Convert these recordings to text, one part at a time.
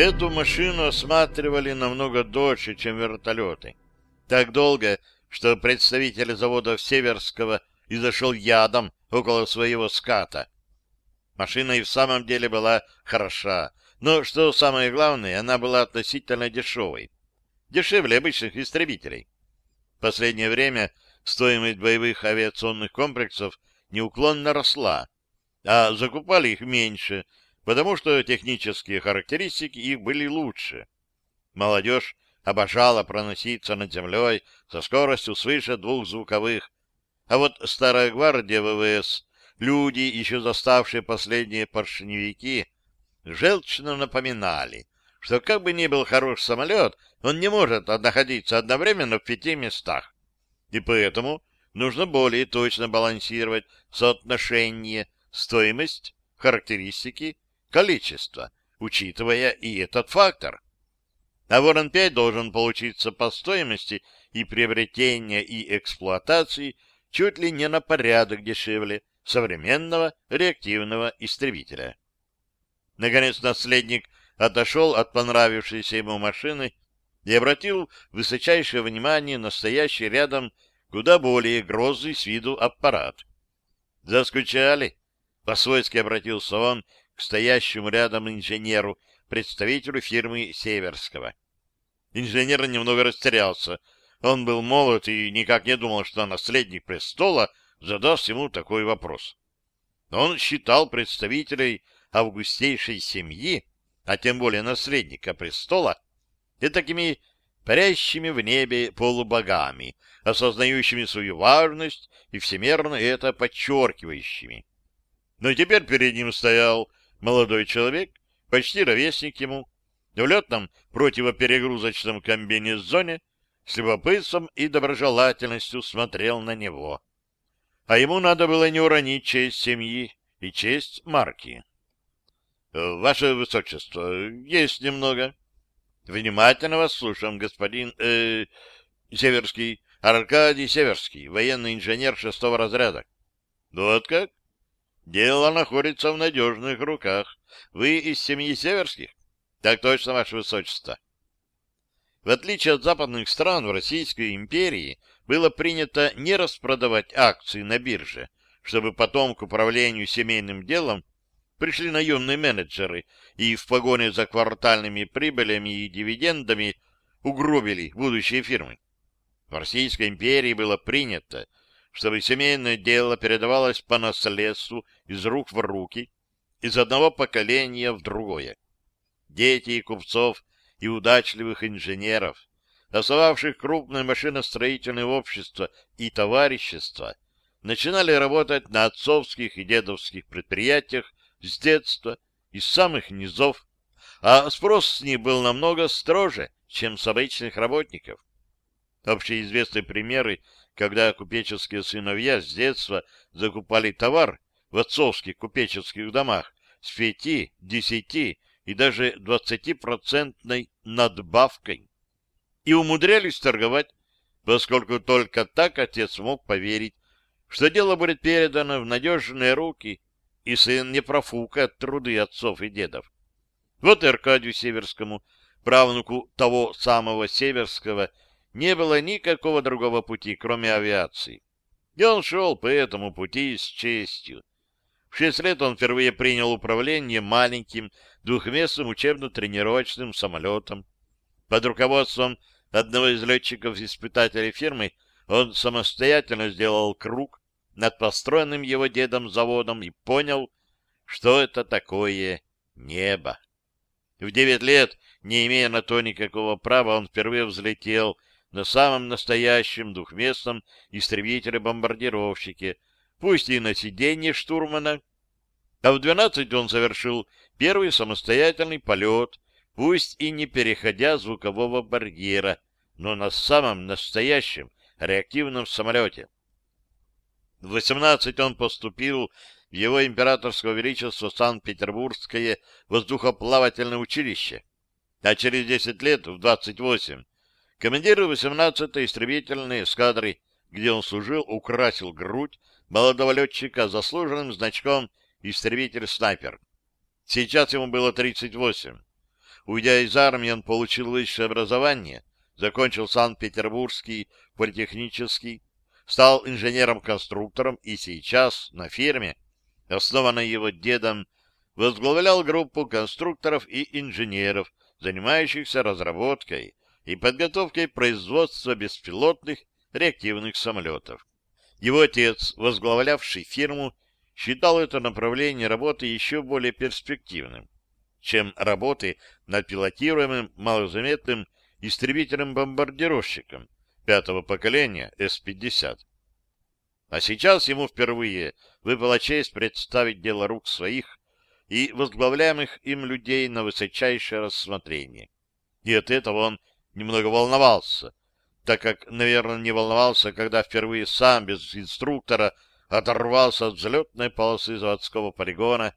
Эту машину осматривали намного дольше, чем вертолеты. Так долго, что представитель завода Северского изошел ядом около своего ската. Машина и в самом деле была хороша, но, что самое главное, она была относительно дешевой. Дешевле обычных истребителей. В последнее время стоимость боевых авиационных комплексов неуклонно росла, а закупали их меньше, потому что технические характеристики их были лучше. Молодежь обожала проноситься над землей со скоростью свыше двух звуковых, а вот старая гвардия ВВС, люди, еще заставшие последние поршневики, желчно напоминали, что как бы ни был хорош самолет, он не может находиться одновременно в пяти местах. И поэтому нужно более точно балансировать соотношение стоимость, характеристики, количество, учитывая и этот фактор. А Ворон-5 должен получиться по стоимости и приобретения, и эксплуатации чуть ли не на порядок дешевле современного реактивного истребителя. Наконец наследник отошел от понравившейся ему машины и обратил высочайшее внимание на стоящий рядом куда более грозный с виду аппарат. «Заскучали?» — по-свойски обратился он стоящему рядом инженеру, представителю фирмы Северского. Инженер немного растерялся. Он был молод и никак не думал, что наследник престола задаст ему такой вопрос. Он считал представителей августейшей семьи, а тем более наследника престола, и такими парящими в небе полубогами, осознающими свою важность и всемерно это подчеркивающими. Но теперь перед ним стоял молодой человек, почти ровесник ему, в летном противоперегрузочном комбинезоне, с любопытством и доброжелательностью смотрел на него. А ему надо было не уронить честь семьи и честь марки. — Ваше Высочество, есть немного. — Внимательно вас слушаем, господин... Э, Северский, Аркадий Северский, военный инженер шестого разряда. — Вот как? Дело находится в надежных руках. Вы из семьи Северских? Так точно, Ваше Высочество. В отличие от западных стран, в Российской империи было принято не распродавать акции на бирже, чтобы потом к управлению семейным делом пришли наемные менеджеры и в погоне за квартальными прибылями и дивидендами угробили будущие фирмы. В Российской империи было принято чтобы семейное дело передавалось по наследству из рук в руки, из одного поколения в другое. Дети купцов и удачливых инженеров, основавших крупное машиностроительное общество и товарищество, начинали работать на отцовских и дедовских предприятиях с детства, из самых низов, а спрос с них был намного строже, чем с обычных работников. Общеизвестные примеры когда купеческие сыновья с детства закупали товар в отцовских купеческих домах с пяти, десяти и даже двадцатипроцентной надбавкой и умудрялись торговать, поскольку только так отец мог поверить, что дело будет передано в надежные руки, и сын не профукает труды отцов и дедов. Вот и Аркадию Северскому, правнуку того самого Северского, не было никакого другого пути, кроме авиации. И он шел по этому пути с честью. В шесть лет он впервые принял управление маленьким двухместным учебно-тренировочным самолетом. Под руководством одного из летчиков-испытателей фирмы он самостоятельно сделал круг над построенным его дедом заводом и понял, что это такое небо. В девять лет, не имея на то никакого права, он впервые взлетел на самом настоящем двухместном истребителе-бомбардировщике, пусть и на сиденье штурмана, а в 12 он совершил первый самостоятельный полет, пусть и не переходя звукового барьера, но на самом настоящем реактивном самолете. В 18 он поступил в его императорского величества Санкт-Петербургское воздухоплавательное училище, а через 10 лет, в 28, Командир 18-й истребительной эскадры, где он служил, украсил грудь молодого летчика заслуженным значком «Истребитель-снайпер». Сейчас ему было 38. Уйдя из армии, он получил высшее образование, закончил Санкт-Петербургский политехнический, стал инженером-конструктором и сейчас на фирме, основанной его дедом, возглавлял группу конструкторов и инженеров, занимающихся разработкой и подготовкой производства беспилотных реактивных самолетов. Его отец, возглавлявший фирму, считал это направление работы еще более перспективным, чем работы над пилотируемым малозаметным истребителем-бомбардировщиком пятого поколения С-50. А сейчас ему впервые выпала честь представить дело рук своих и возглавляемых им людей на высочайшее рассмотрение. И от этого он немного волновался, так как, наверное, не волновался, когда впервые сам без инструктора оторвался от взлетной полосы заводского полигона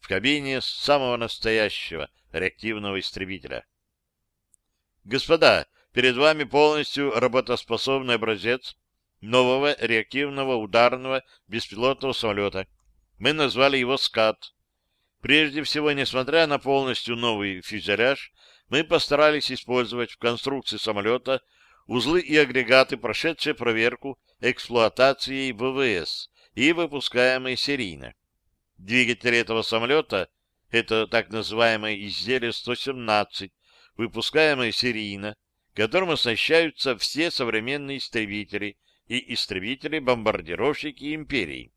в кабине самого настоящего реактивного истребителя. Господа, перед вами полностью работоспособный образец нового реактивного ударного беспилотного самолета. Мы назвали его «Скат». Прежде всего, несмотря на полностью новый фюзеляж, мы постарались использовать в конструкции самолета узлы и агрегаты, прошедшие проверку эксплуатацией ВВС и выпускаемые серийно. Двигатели этого самолета — это так называемое изделие 117, выпускаемое серийно, которым оснащаются все современные истребители и истребители-бомбардировщики империи.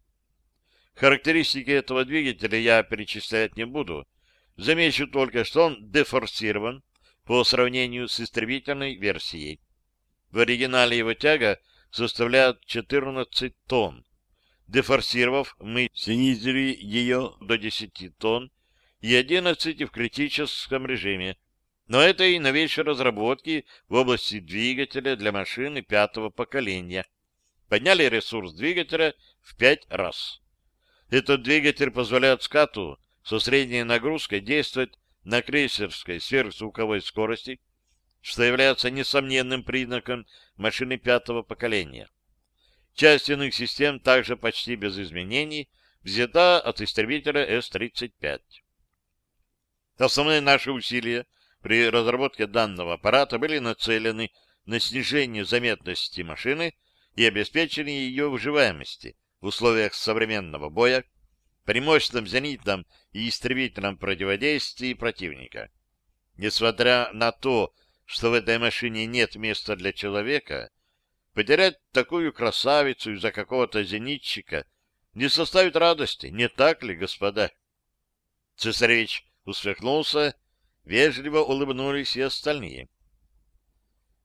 Характеристики этого двигателя я перечислять не буду. Замечу только, что он дефорсирован по сравнению с истребительной версией. В оригинале его тяга составляет 14 тонн. Дефорсировав, мы снизили ее до 10 тонн и 11 в критическом режиме. Но это и новейшие разработки в области двигателя для машины пятого поколения. Подняли ресурс двигателя в пять раз. Этот двигатель позволяет скату со средней нагрузкой действовать на крейсерской сверхзвуковой скорости что является несомненным признаком машины пятого поколения. Часть иных систем также почти без изменений взята от истребителя С-35. Основные наши усилия при разработке данного аппарата были нацелены на снижение заметности машины и обеспечение ее выживаемости в условиях современного боя при мощном зенитном и истребительном противодействии противника. Несмотря на то, что в этой машине нет места для человека, потерять такую красавицу из-за какого-то зенитчика не составит радости, не так ли, господа? Цесаревич усмехнулся, вежливо улыбнулись и остальные.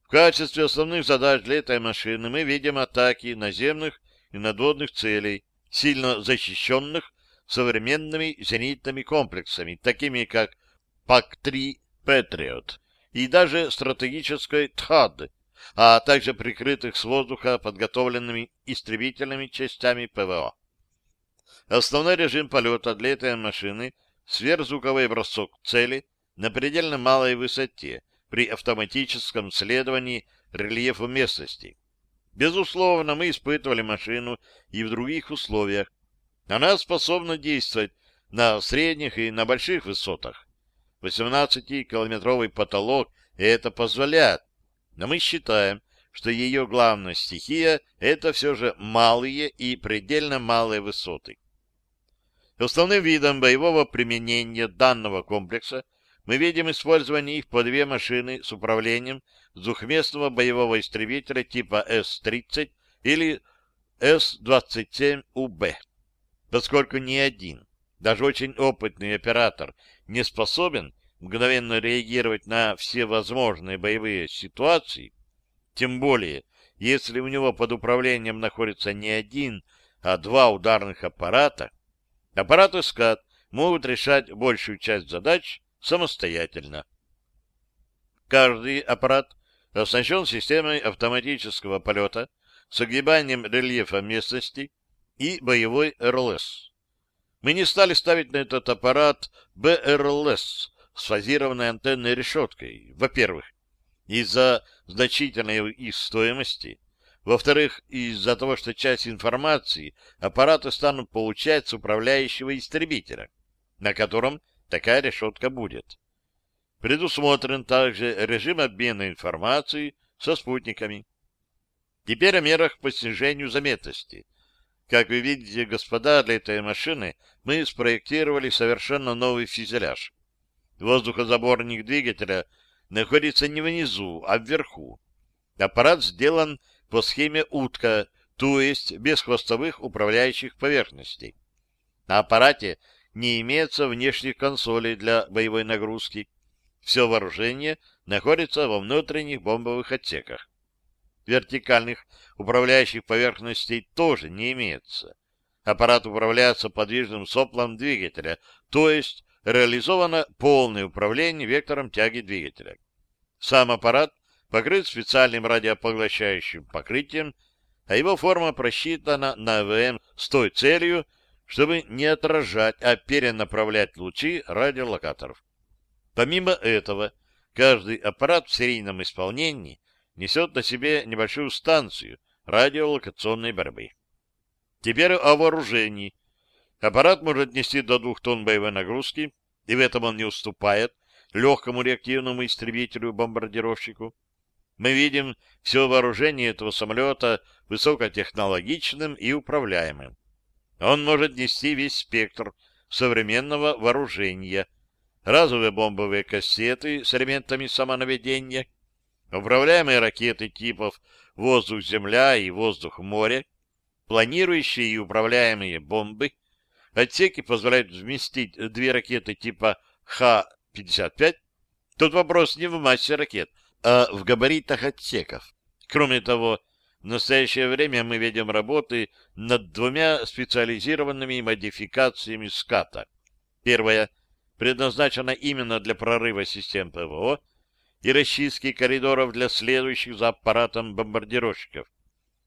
В качестве основных задач для этой машины мы видим атаки наземных и надводных целей, сильно защищенных современными зенитными комплексами, такими как ПАК-3 «Патриот», и даже стратегической ТХАД, а также прикрытых с воздуха подготовленными истребительными частями ПВО. Основной режим полета для этой машины — сверхзвуковой бросок цели на предельно малой высоте при автоматическом следовании рельефу местности. Безусловно, мы испытывали машину и в других условиях. Она способна действовать на средних и на больших высотах. 18-километровый потолок это позволяет, но мы считаем, что ее главная стихия — это все же малые и предельно малые высоты. Основным видом боевого применения данного комплекса мы видим использование их по две машины с управлением двухместного боевого истребителя типа С-30 или С-27УБ, поскольку ни один, даже очень опытный оператор не способен мгновенно реагировать на все возможные боевые ситуации, тем более, если у него под управлением находится не один, а два ударных аппарата, аппараты СКАТ могут решать большую часть задач самостоятельно. Каждый аппарат оснащен системой автоматического полета с огибанием рельефа местности и боевой РЛС. Мы не стали ставить на этот аппарат БРЛС с фазированной антенной решеткой, во-первых, из-за значительной их стоимости, во-вторых, из-за того, что часть информации аппараты станут получать с управляющего истребителя, на котором такая решетка будет. Предусмотрен также режим обмена информацией со спутниками. Теперь о мерах по снижению заметности. Как вы видите, господа, для этой машины мы спроектировали совершенно новый фюзеляж. Воздухозаборник двигателя находится не внизу, а вверху. Аппарат сделан по схеме утка, то есть без хвостовых управляющих поверхностей. На аппарате не имеется внешних консолей для боевой нагрузки. Все вооружение находится во внутренних бомбовых отсеках. Вертикальных управляющих поверхностей тоже не имеется. Аппарат управляется подвижным соплом двигателя, то есть реализовано полное управление вектором тяги двигателя. Сам аппарат покрыт специальным радиопоглощающим покрытием, а его форма просчитана на АВМ с той целью, чтобы не отражать, а перенаправлять лучи радиолокаторов. Помимо этого, каждый аппарат в серийном исполнении несет на себе небольшую станцию радиолокационной борьбы. Теперь о вооружении. Аппарат может нести до двух тонн боевой нагрузки, и в этом он не уступает легкому реактивному истребителю-бомбардировщику. Мы видим все вооружение этого самолета высокотехнологичным и управляемым. Он может нести весь спектр современного вооружения, разовые бомбовые кассеты с элементами самонаведения, управляемые ракеты типов «воздух-земля» и «воздух-море», планирующие и управляемые бомбы. Отсеки позволяют вместить две ракеты типа Х-55. Тут вопрос не в массе ракет, а в габаритах отсеков. Кроме того, в настоящее время мы ведем работы над двумя специализированными модификациями ската. Первая предназначена именно для прорыва систем ПВО и расчистки коридоров для следующих за аппаратом бомбардировщиков.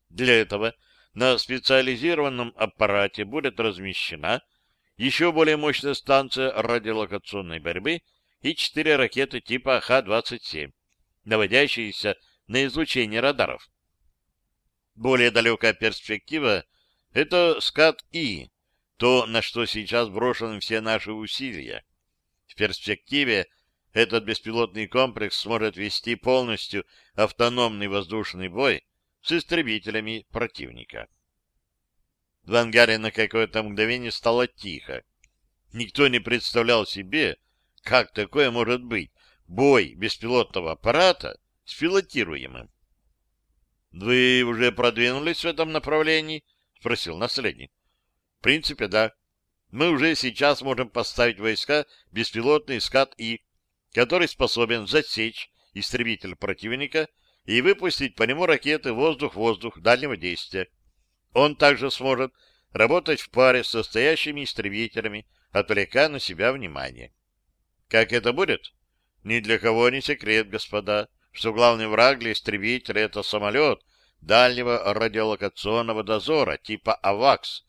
Для этого на специализированном аппарате будет размещена еще более мощная станция радиолокационной борьбы и четыре ракеты типа Х-27, наводящиеся на излучение радаров. Более далекая перспектива — это СКАТ-И, то, на что сейчас брошены все наши усилия. В перспективе этот беспилотный комплекс сможет вести полностью автономный воздушный бой с истребителями противника. В ангаре на какое-то мгновение стало тихо. Никто не представлял себе, как такое может быть бой беспилотного аппарата с пилотируемым. — Вы уже продвинулись в этом направлении? — спросил наследник. — В принципе, да. Мы уже сейчас можем поставить войска беспилотный СКАТ-И, который способен засечь истребитель противника и выпустить по нему ракеты воздух-воздух дальнего действия. Он также сможет работать в паре с состоящими истребителями, отвлекая на себя внимание. Как это будет? Ни для кого не секрет, господа, что главный враг для истребителя — это самолет дальнего радиолокационного дозора типа «АВАКС»,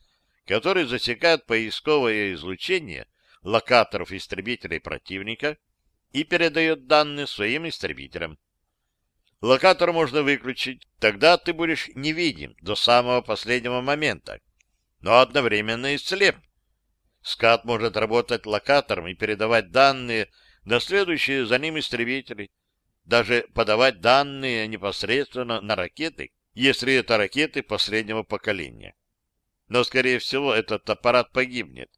который засекает поисковое излучение локаторов истребителей противника и передает данные своим истребителям. Локатор можно выключить, тогда ты будешь невидим до самого последнего момента, но одновременно и слеп. Скат может работать локатором и передавать данные на следующие за ним истребители, даже подавать данные непосредственно на ракеты, если это ракеты последнего поколения. Но, скорее всего, этот аппарат погибнет.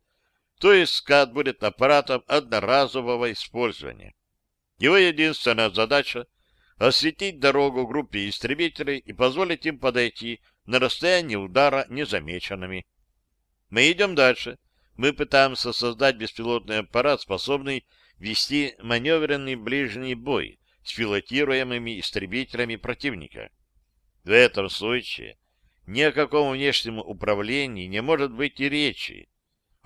То есть скат будет аппаратом одноразового использования. Его единственная задача осветить дорогу группе истребителей и позволить им подойти на расстояние удара незамеченными. Мы идем дальше. Мы пытаемся создать беспилотный аппарат, способный вести маневренный ближний бой с пилотируемыми истребителями противника. В этом случае ни о каком внешнем управлении не может быть и речи.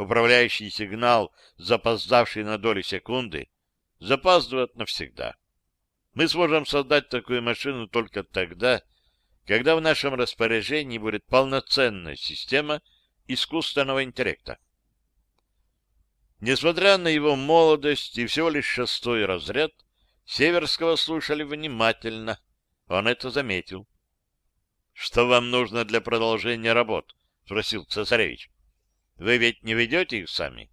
Управляющий сигнал, запоздавший на долю секунды, запаздывает навсегда. Мы сможем создать такую машину только тогда, когда в нашем распоряжении будет полноценная система искусственного интеллекта. Несмотря на его молодость и всего лишь шестой разряд, Северского слушали внимательно. Он это заметил. — Что вам нужно для продолжения работ? — спросил цесаревич. — Вы ведь не ведете их сами?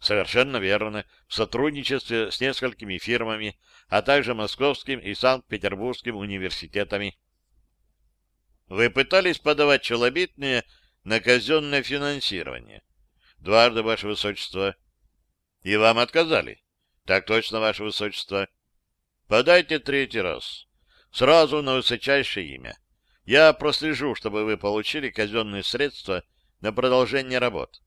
Совершенно верно. В сотрудничестве с несколькими фирмами, а также Московским и Санкт-Петербургским университетами. Вы пытались подавать челобитные на казенное финансирование? Дважды, Ваше Высочество. И вам отказали? Так точно, Ваше Высочество. Подайте третий раз. Сразу на высочайшее имя. Я прослежу, чтобы вы получили казенные средства на продолжение работ.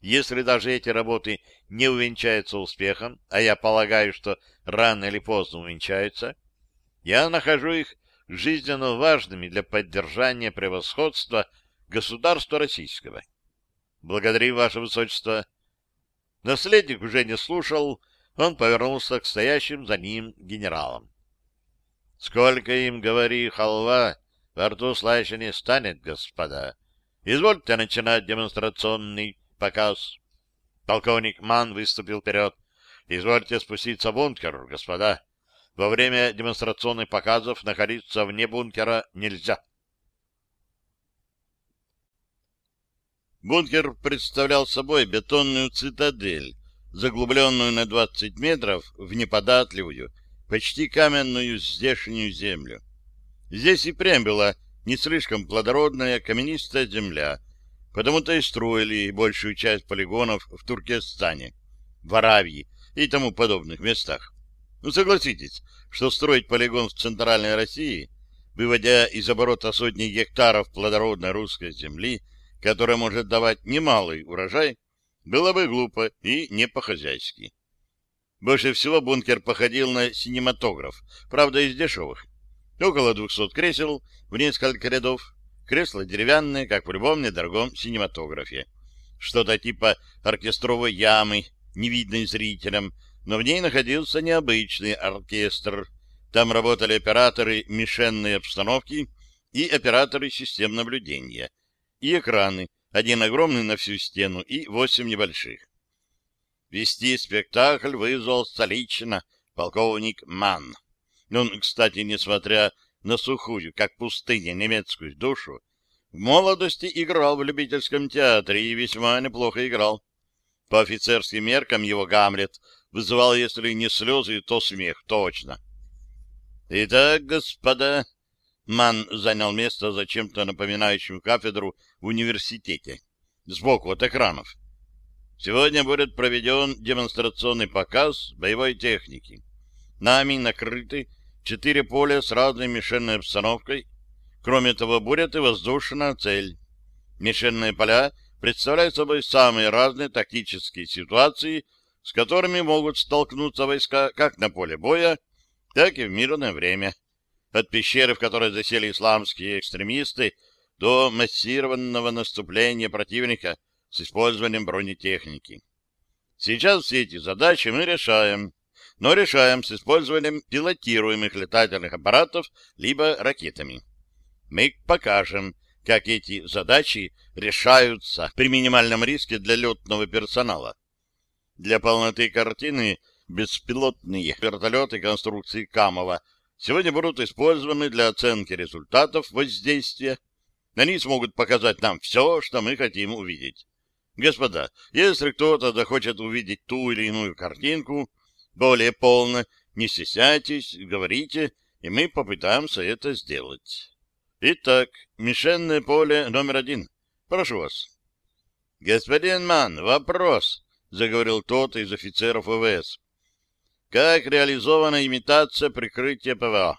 Если даже эти работы не увенчаются успехом, а я полагаю, что рано или поздно увенчаются, я нахожу их жизненно важными для поддержания превосходства государства российского. Благодарю, Ваше Высочество. Наследник уже не слушал, он повернулся к стоящим за ним генералам. Сколько им, говори, халва, во рту слаще не станет, господа. Извольте начинать демонстрационный показ. Полковник Ман выступил вперед. Извольте спуститься в бункер, господа. Во время демонстрационных показов находиться вне бункера нельзя. Бункер представлял собой бетонную цитадель, заглубленную на 20 метров в неподатливую, почти каменную здешнюю землю. Здесь и прям была не слишком плодородная каменистая земля, потому-то и строили большую часть полигонов в Туркестане, в Аравии и тому подобных местах. Ну, согласитесь, что строить полигон в Центральной России, выводя из оборота сотни гектаров плодородной русской земли, которая может давать немалый урожай, было бы глупо и не по-хозяйски. Больше всего бункер походил на синематограф, правда, из дешевых. Около двухсот кресел в несколько рядов, кресла деревянные, как в любом недорогом синематографе. Что-то типа оркестровой ямы, невидной зрителям, но в ней находился необычный оркестр. Там работали операторы мишенной обстановки и операторы систем наблюдения. И экраны, один огромный на всю стену и восемь небольших. Вести спектакль вызвал столично полковник Манн. Он, кстати, несмотря на сухую, как пустыня, немецкую душу, в молодости играл в любительском театре и весьма неплохо играл. По офицерским меркам его Гамлет вызывал, если не слезы, то смех, точно. «Итак, господа...» Ман занял место за чем-то напоминающим кафедру в университете, сбоку от экранов. Сегодня будет проведен демонстрационный показ боевой техники. Нами накрыты четыре поля с разной мишенной обстановкой. Кроме того, будет и воздушная цель. Мишенные поля представляют собой самые разные тактические ситуации, с которыми могут столкнуться войска как на поле боя, так и в мирное время. От пещеры, в которой засели исламские экстремисты, до массированного наступления противника — с использованием бронетехники. Сейчас все эти задачи мы решаем, но решаем с использованием пилотируемых летательных аппаратов либо ракетами. Мы покажем, как эти задачи решаются при минимальном риске для летного персонала. Для полноты картины беспилотные вертолеты конструкции Камова сегодня будут использованы для оценки результатов воздействия. Они смогут показать нам все, что мы хотим увидеть. Господа, если кто-то захочет увидеть ту или иную картинку более полно, не стесняйтесь, говорите, и мы попытаемся это сделать. Итак, мишенное поле номер один. Прошу вас. Господин Ман, вопрос, заговорил тот из офицеров ВВС. Как реализована имитация прикрытия ПВО?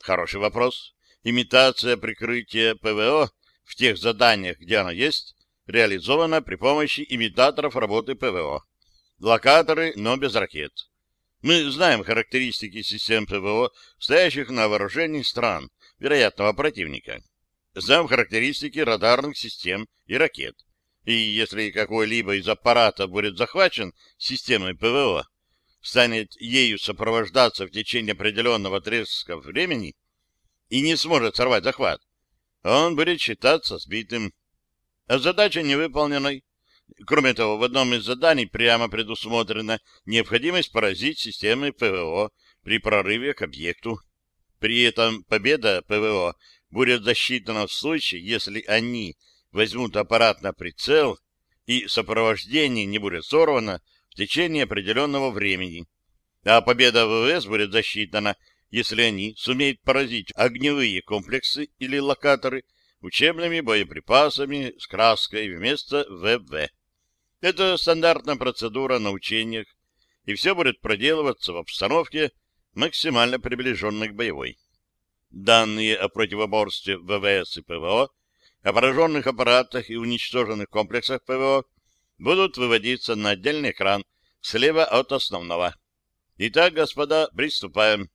Хороший вопрос. Имитация прикрытия ПВО в тех заданиях, где она есть, реализована при помощи имитаторов работы ПВО. Локаторы, но без ракет. Мы знаем характеристики систем ПВО, стоящих на вооружении стран, вероятного противника. Знаем характеристики радарных систем и ракет. И если какой-либо из аппаратов будет захвачен системой ПВО, станет ею сопровождаться в течение определенного отрезка времени и не сможет сорвать захват, он будет считаться сбитым а задача невыполненной. Кроме того, в одном из заданий прямо предусмотрена необходимость поразить системы ПВО при прорыве к объекту. При этом победа ПВО будет засчитана в случае, если они возьмут аппарат на прицел и сопровождение не будет сорвано в течение определенного времени. А победа ВВС будет засчитана, если они сумеют поразить огневые комплексы или локаторы учебными боеприпасами с краской вместо ВВ. Это стандартная процедура на учениях, и все будет проделываться в обстановке, максимально приближенной к боевой. Данные о противоборстве ВВС и ПВО, о пораженных аппаратах и уничтоженных комплексах ПВО будут выводиться на отдельный экран слева от основного. Итак, господа, приступаем.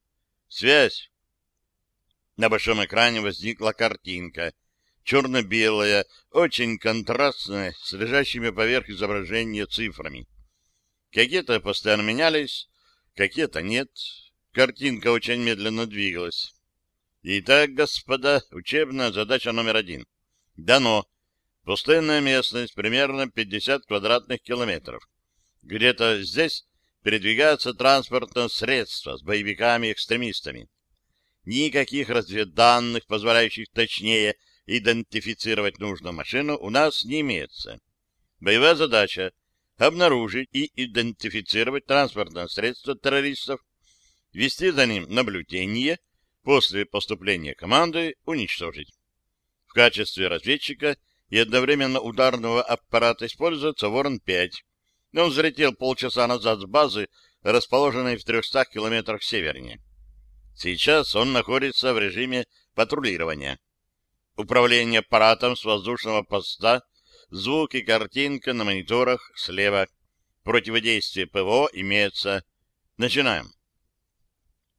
Связь. На большом экране возникла картинка — черно-белая, очень контрастная, с лежащими поверх изображения цифрами. Какие-то постоянно менялись, какие-то нет. Картинка очень медленно двигалась. Итак, господа, учебная задача номер один. Дано. Пустынная местность, примерно 50 квадратных километров. Где-то здесь передвигается транспортное средство с боевиками-экстремистами. Никаких разведданных, позволяющих точнее идентифицировать нужную машину у нас не имеется. Боевая задача — обнаружить и идентифицировать транспортное средство террористов, вести за ним наблюдение, после поступления команды уничтожить. В качестве разведчика и одновременно ударного аппарата используется Ворон-5. Он взлетел полчаса назад с базы, расположенной в 300 километрах севернее. Сейчас он находится в режиме патрулирования управление аппаратом с воздушного поста, звук и картинка на мониторах слева. Противодействие ПВО имеется. Начинаем.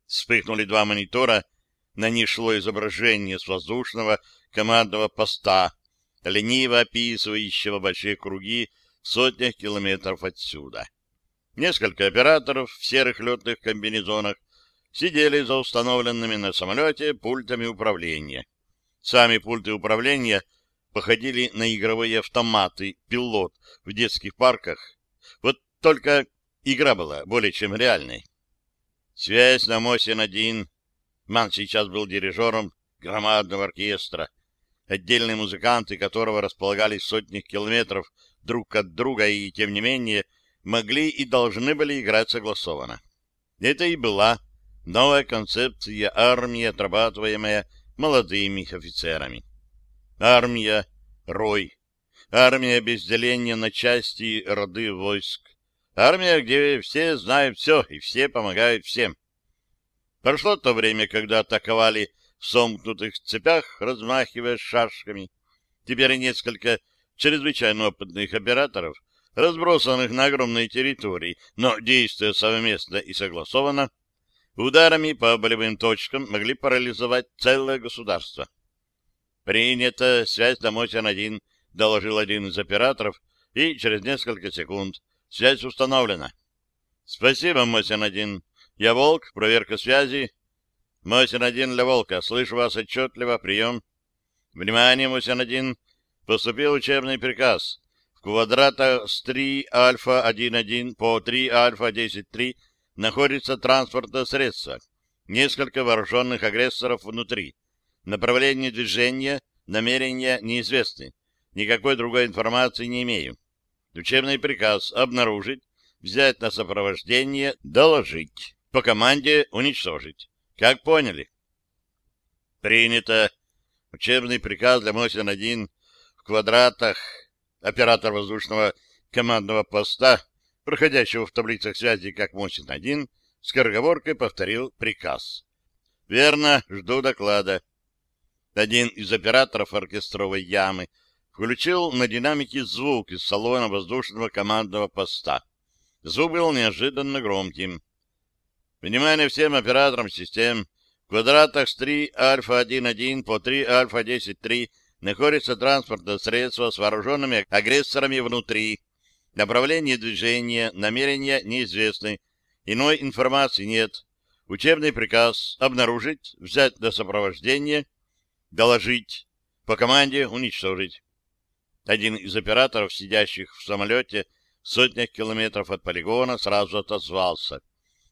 Вспыхнули два монитора, на них шло изображение с воздушного командного поста, лениво описывающего большие круги в сотнях километров отсюда. Несколько операторов в серых летных комбинезонах сидели за установленными на самолете пультами управления. Сами пульты управления походили на игровые автоматы пилот в детских парках. Вот только игра была более чем реальной. Связь на Мосин-1. Ман сейчас был дирижером громадного оркестра, отдельные музыканты которого располагались сотнях километров друг от друга и, тем не менее, могли и должны были играть согласованно. Это и была новая концепция армии, отрабатываемая молодыми офицерами. Армия, рой. Армия без деления на части роды войск. Армия, где все знают все и все помогают всем. Прошло то время, когда атаковали в сомкнутых цепях, размахивая шашками. Теперь несколько чрезвычайно опытных операторов, разбросанных на огромной территории, но действуя совместно и согласованно, Ударами по болевым точкам могли парализовать целое государство. «Принято. Связь на Мосин-1», — доложил один из операторов, и через несколько секунд связь установлена. «Спасибо, Мосин-1. Я Волк, проверка связи». «Мосин-1 для Волка. Слышу вас отчетливо. Прием». «Внимание, Мосин-1. Поступил учебный приказ. В квадратах с 3 альфа-1-1 по 3 альфа-10-3 находится транспортное средство, несколько вооруженных агрессоров внутри. Направление движения, намерения неизвестны. Никакой другой информации не имею. Учебный приказ обнаружить, взять на сопровождение, доложить. По команде уничтожить. Как поняли? Принято. Учебный приказ для Мосин-1 в квадратах. Оператор воздушного командного поста проходящего в таблицах связи как Мосин-1, скороговоркой повторил приказ. «Верно, жду доклада». Один из операторов оркестровой ямы включил на динамике звук из салона воздушного командного поста. Звук был неожиданно громким. «Внимание всем операторам систем. В квадратах с 3 альфа-1-1 по 3 альфа-10-3 находится транспортное средство с вооруженными агрессорами внутри. Направление движения, намерения неизвестны. Иной информации нет. Учебный приказ обнаружить, взять до сопровождения, доложить, по команде уничтожить. Один из операторов, сидящих в самолете в сотнях километров от полигона, сразу отозвался.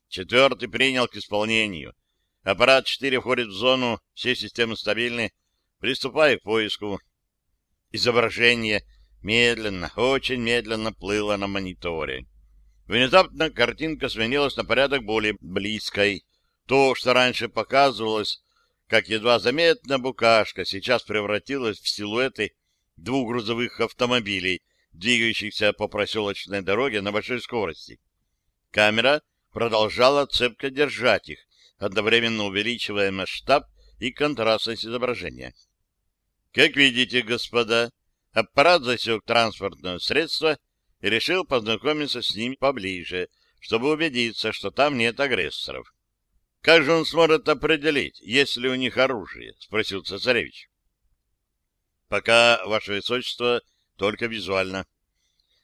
Четвертый принял к исполнению. Аппарат 4 входит в зону, все системы стабильны. Приступай к поиску. Изображение медленно, очень медленно плыло на мониторе. Внезапно картинка сменилась на порядок более близкой. То, что раньше показывалось, как едва заметно букашка, сейчас превратилась в силуэты двух грузовых автомобилей, двигающихся по проселочной дороге на большой скорости. Камера продолжала цепко держать их, одновременно увеличивая масштаб и контрастность изображения. Как видите, господа, аппарат засек транспортное средство и решил познакомиться с ним поближе, чтобы убедиться, что там нет агрессоров. — Как же он сможет определить, есть ли у них оружие? — спросил цесаревич. — Пока, ваше высочество, только визуально.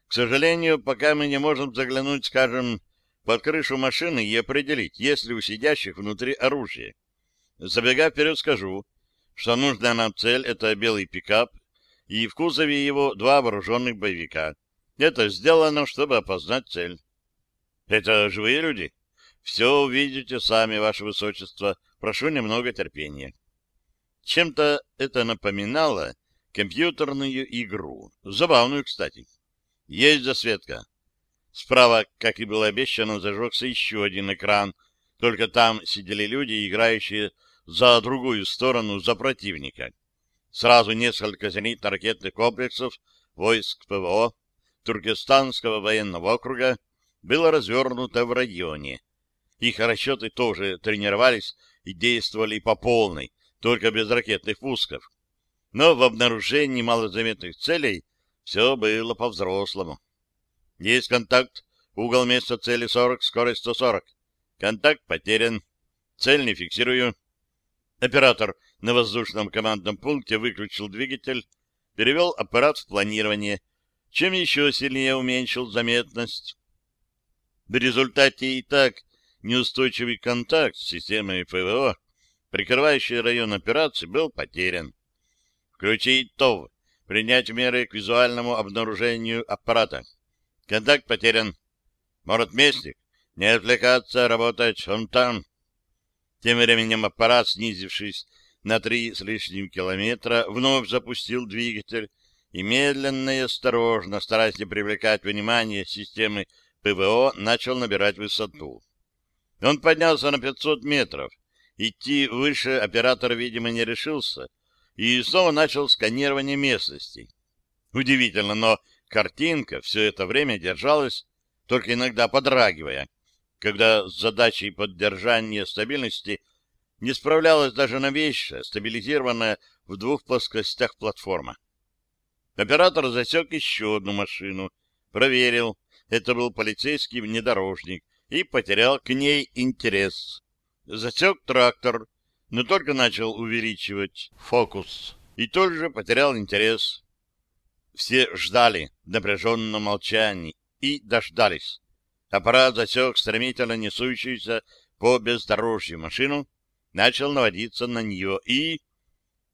К сожалению, пока мы не можем заглянуть, скажем, под крышу машины и определить, есть ли у сидящих внутри оружие. Забегая вперед, скажу, что нужная нам цель — это белый пикап, и в кузове его два вооруженных боевика. Это сделано, чтобы опознать цель. Это живые люди? Все увидите сами, ваше высочество. Прошу немного терпения. Чем-то это напоминало компьютерную игру. Забавную, кстати. Есть засветка. Справа, как и было обещано, зажегся еще один экран, только там сидели люди, играющие за другую сторону, за противника. Сразу несколько зенитно-ракетных комплексов войск ПВО Туркестанского военного округа было развернуто в районе. Их расчеты тоже тренировались и действовали по полной, только без ракетных пусков. Но в обнаружении малозаметных целей все было по-взрослому. Есть контакт, угол места цели 40, скорость 140. Контакт потерян. Цель не фиксирую. Оператор на воздушном командном пункте выключил двигатель, перевел аппарат в планирование — чем еще сильнее уменьшил заметность. В результате и так неустойчивый контакт с системой ПВО, прикрывающий район операции, был потерян. Включить ТОВ, принять меры к визуальному обнаружению аппарата. Контакт потерян. Может, местник? Не отвлекаться, работать, он там. Тем временем аппарат, снизившись на три с лишним километра, вновь запустил двигатель и медленно и осторожно, стараясь не привлекать внимание системы ПВО, начал набирать высоту. Он поднялся на 500 метров. Идти выше оператор, видимо, не решился, и снова начал сканирование местности. Удивительно, но картинка все это время держалась, только иногда подрагивая, когда с задачей поддержания стабильности не справлялась даже новейшая, стабилизированная в двух плоскостях платформа. Оператор засек еще одну машину, проверил, это был полицейский внедорожник, и потерял к ней интерес. Засек трактор, но только начал увеличивать фокус, и тут же потерял интерес. Все ждали в напряженном молчании и дождались. Аппарат засек стремительно несущуюся по бездорожью машину, начал наводиться на нее и...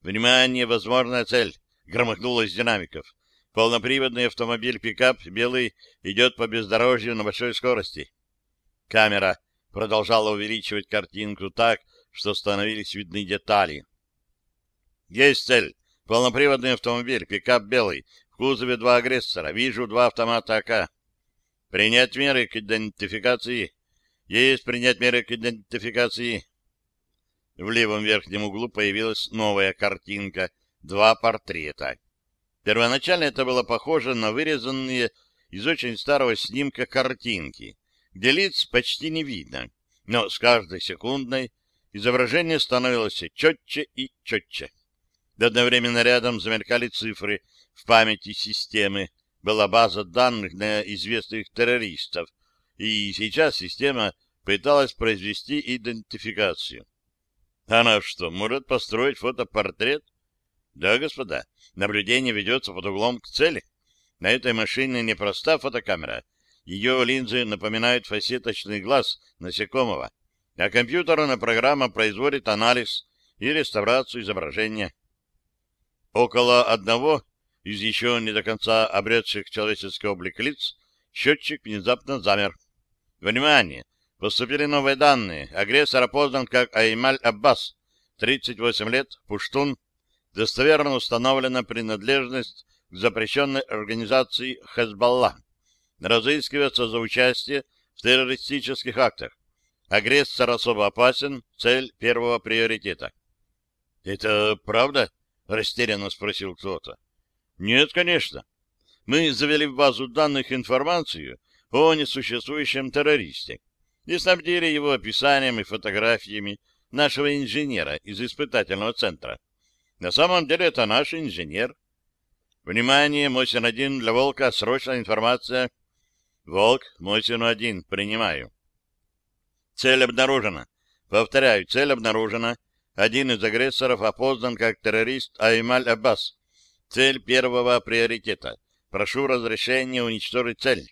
Внимание, возможная цель громыхнуло из динамиков. Полноприводный автомобиль-пикап белый идет по бездорожью на большой скорости. Камера продолжала увеличивать картинку так, что становились видны детали. Есть цель. Полноприводный автомобиль, пикап белый. В кузове два агрессора. Вижу два автомата АК. Принять меры к идентификации. Есть принять меры к идентификации. В левом верхнем углу появилась новая картинка — два портрета. Первоначально это было похоже на вырезанные из очень старого снимка картинки, где лиц почти не видно, но с каждой секундной изображение становилось четче и четче. Одновременно рядом замелькали цифры в памяти системы, была база данных на известных террористов, и сейчас система пыталась произвести идентификацию. Она что, может построить фотопортрет? Да, господа, наблюдение ведется под углом к цели. На этой машине не проста фотокамера. Ее линзы напоминают фасеточный глаз насекомого, а компьютерная программа производит анализ и реставрацию изображения. Около одного из еще не до конца обретших человеческий облик лиц счетчик внезапно замер. Внимание! Поступили новые данные. Агрессор опознан как Аймаль Аббас, 38 лет, пуштун, достоверно установлена принадлежность к запрещенной организации Хезбалла. Разыскивается за участие в террористических актах. Агрессор особо опасен, цель первого приоритета. — Это правда? — растерянно спросил кто-то. — Нет, конечно. Мы завели в базу данных информацию о несуществующем террористе и снабдили его описанием и фотографиями нашего инженера из испытательного центра. На самом деле это наш инженер. Внимание, Мосин-1 для Волка, срочная информация. Волк, Мосин-1, принимаю. Цель обнаружена. Повторяю, цель обнаружена. Один из агрессоров опознан как террорист Аймаль Аббас. Цель первого приоритета. Прошу разрешения уничтожить цель.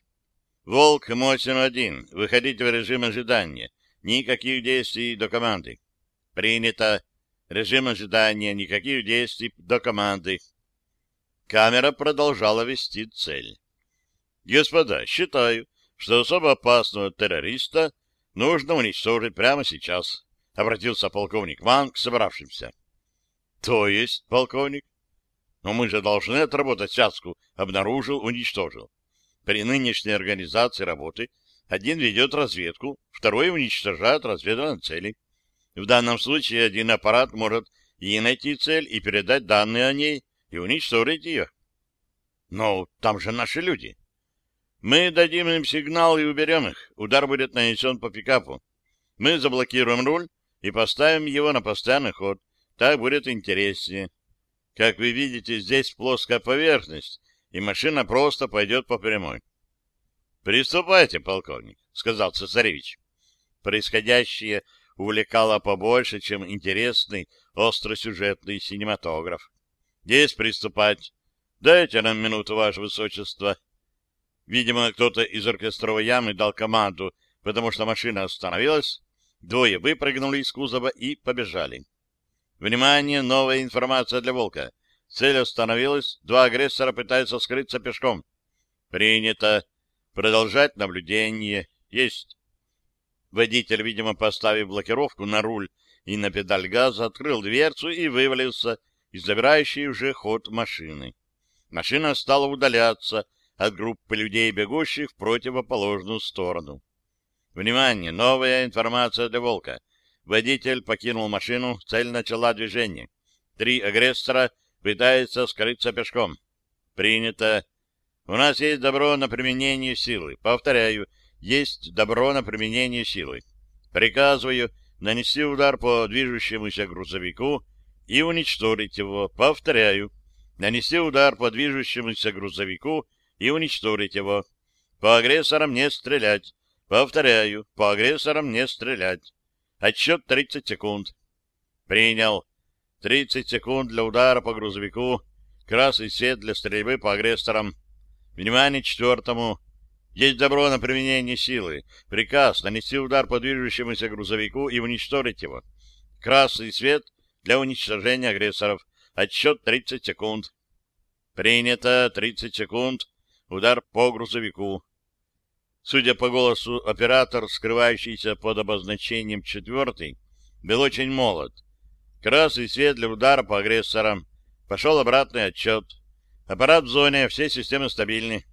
Волк Мосин-1, выходите в режим ожидания. Никаких действий до команды. Принято. Режим ожидания, никаких действий до команды. Камера продолжала вести цель. Господа, считаю, что особо опасного террориста нужно уничтожить прямо сейчас, обратился полковник Ван к собравшимся. То есть, полковник? Но мы же должны отработать связку. Обнаружил, уничтожил. При нынешней организации работы один ведет разведку, второй уничтожает разведывательные цели. В данном случае один аппарат может и найти цель, и передать данные о ней, и уничтожить ее. Но там же наши люди. Мы дадим им сигнал и уберем их. Удар будет нанесен по пикапу. Мы заблокируем руль и поставим его на постоянный ход. Так будет интереснее. Как вы видите, здесь плоская поверхность, и машина просто пойдет по прямой. — Приступайте, полковник, — сказал цесаревич. Происходящее увлекала побольше, чем интересный остросюжетный синематограф. Есть приступать. Дайте нам минуту, ваше высочество. Видимо, кто-то из оркестровой ямы дал команду, потому что машина остановилась, двое выпрыгнули из кузова и побежали. Внимание, новая информация для Волка. Цель остановилась, два агрессора пытаются скрыться пешком. Принято. Продолжать наблюдение. Есть. Водитель, видимо, поставив блокировку на руль и на педаль газа, открыл дверцу и вывалился из забирающей уже ход машины. Машина стала удаляться от группы людей, бегущих в противоположную сторону. Внимание! Новая информация для Волка. Водитель покинул машину, цель начала движение. Три агрессора пытаются скрыться пешком. Принято. У нас есть добро на применение силы. Повторяю, есть добро на применение силы. Приказываю нанести удар по движущемуся грузовику и уничтожить его. Повторяю, нанести удар по движущемуся грузовику и уничтожить его. По агрессорам не стрелять. Повторяю, по агрессорам не стрелять. Отсчет 30 секунд. Принял. 30 секунд для удара по грузовику. Красный свет для стрельбы по агрессорам. Внимание четвертому. Есть добро на применение силы. Приказ нанести удар по движущемуся грузовику и уничтожить его. Красный свет для уничтожения агрессоров. Отсчет 30 секунд. Принято 30 секунд. Удар по грузовику. Судя по голосу, оператор, скрывающийся под обозначением четвертый, был очень молод. Красный свет для удара по агрессорам. Пошел обратный отчет. Аппарат в зоне, все системы стабильны.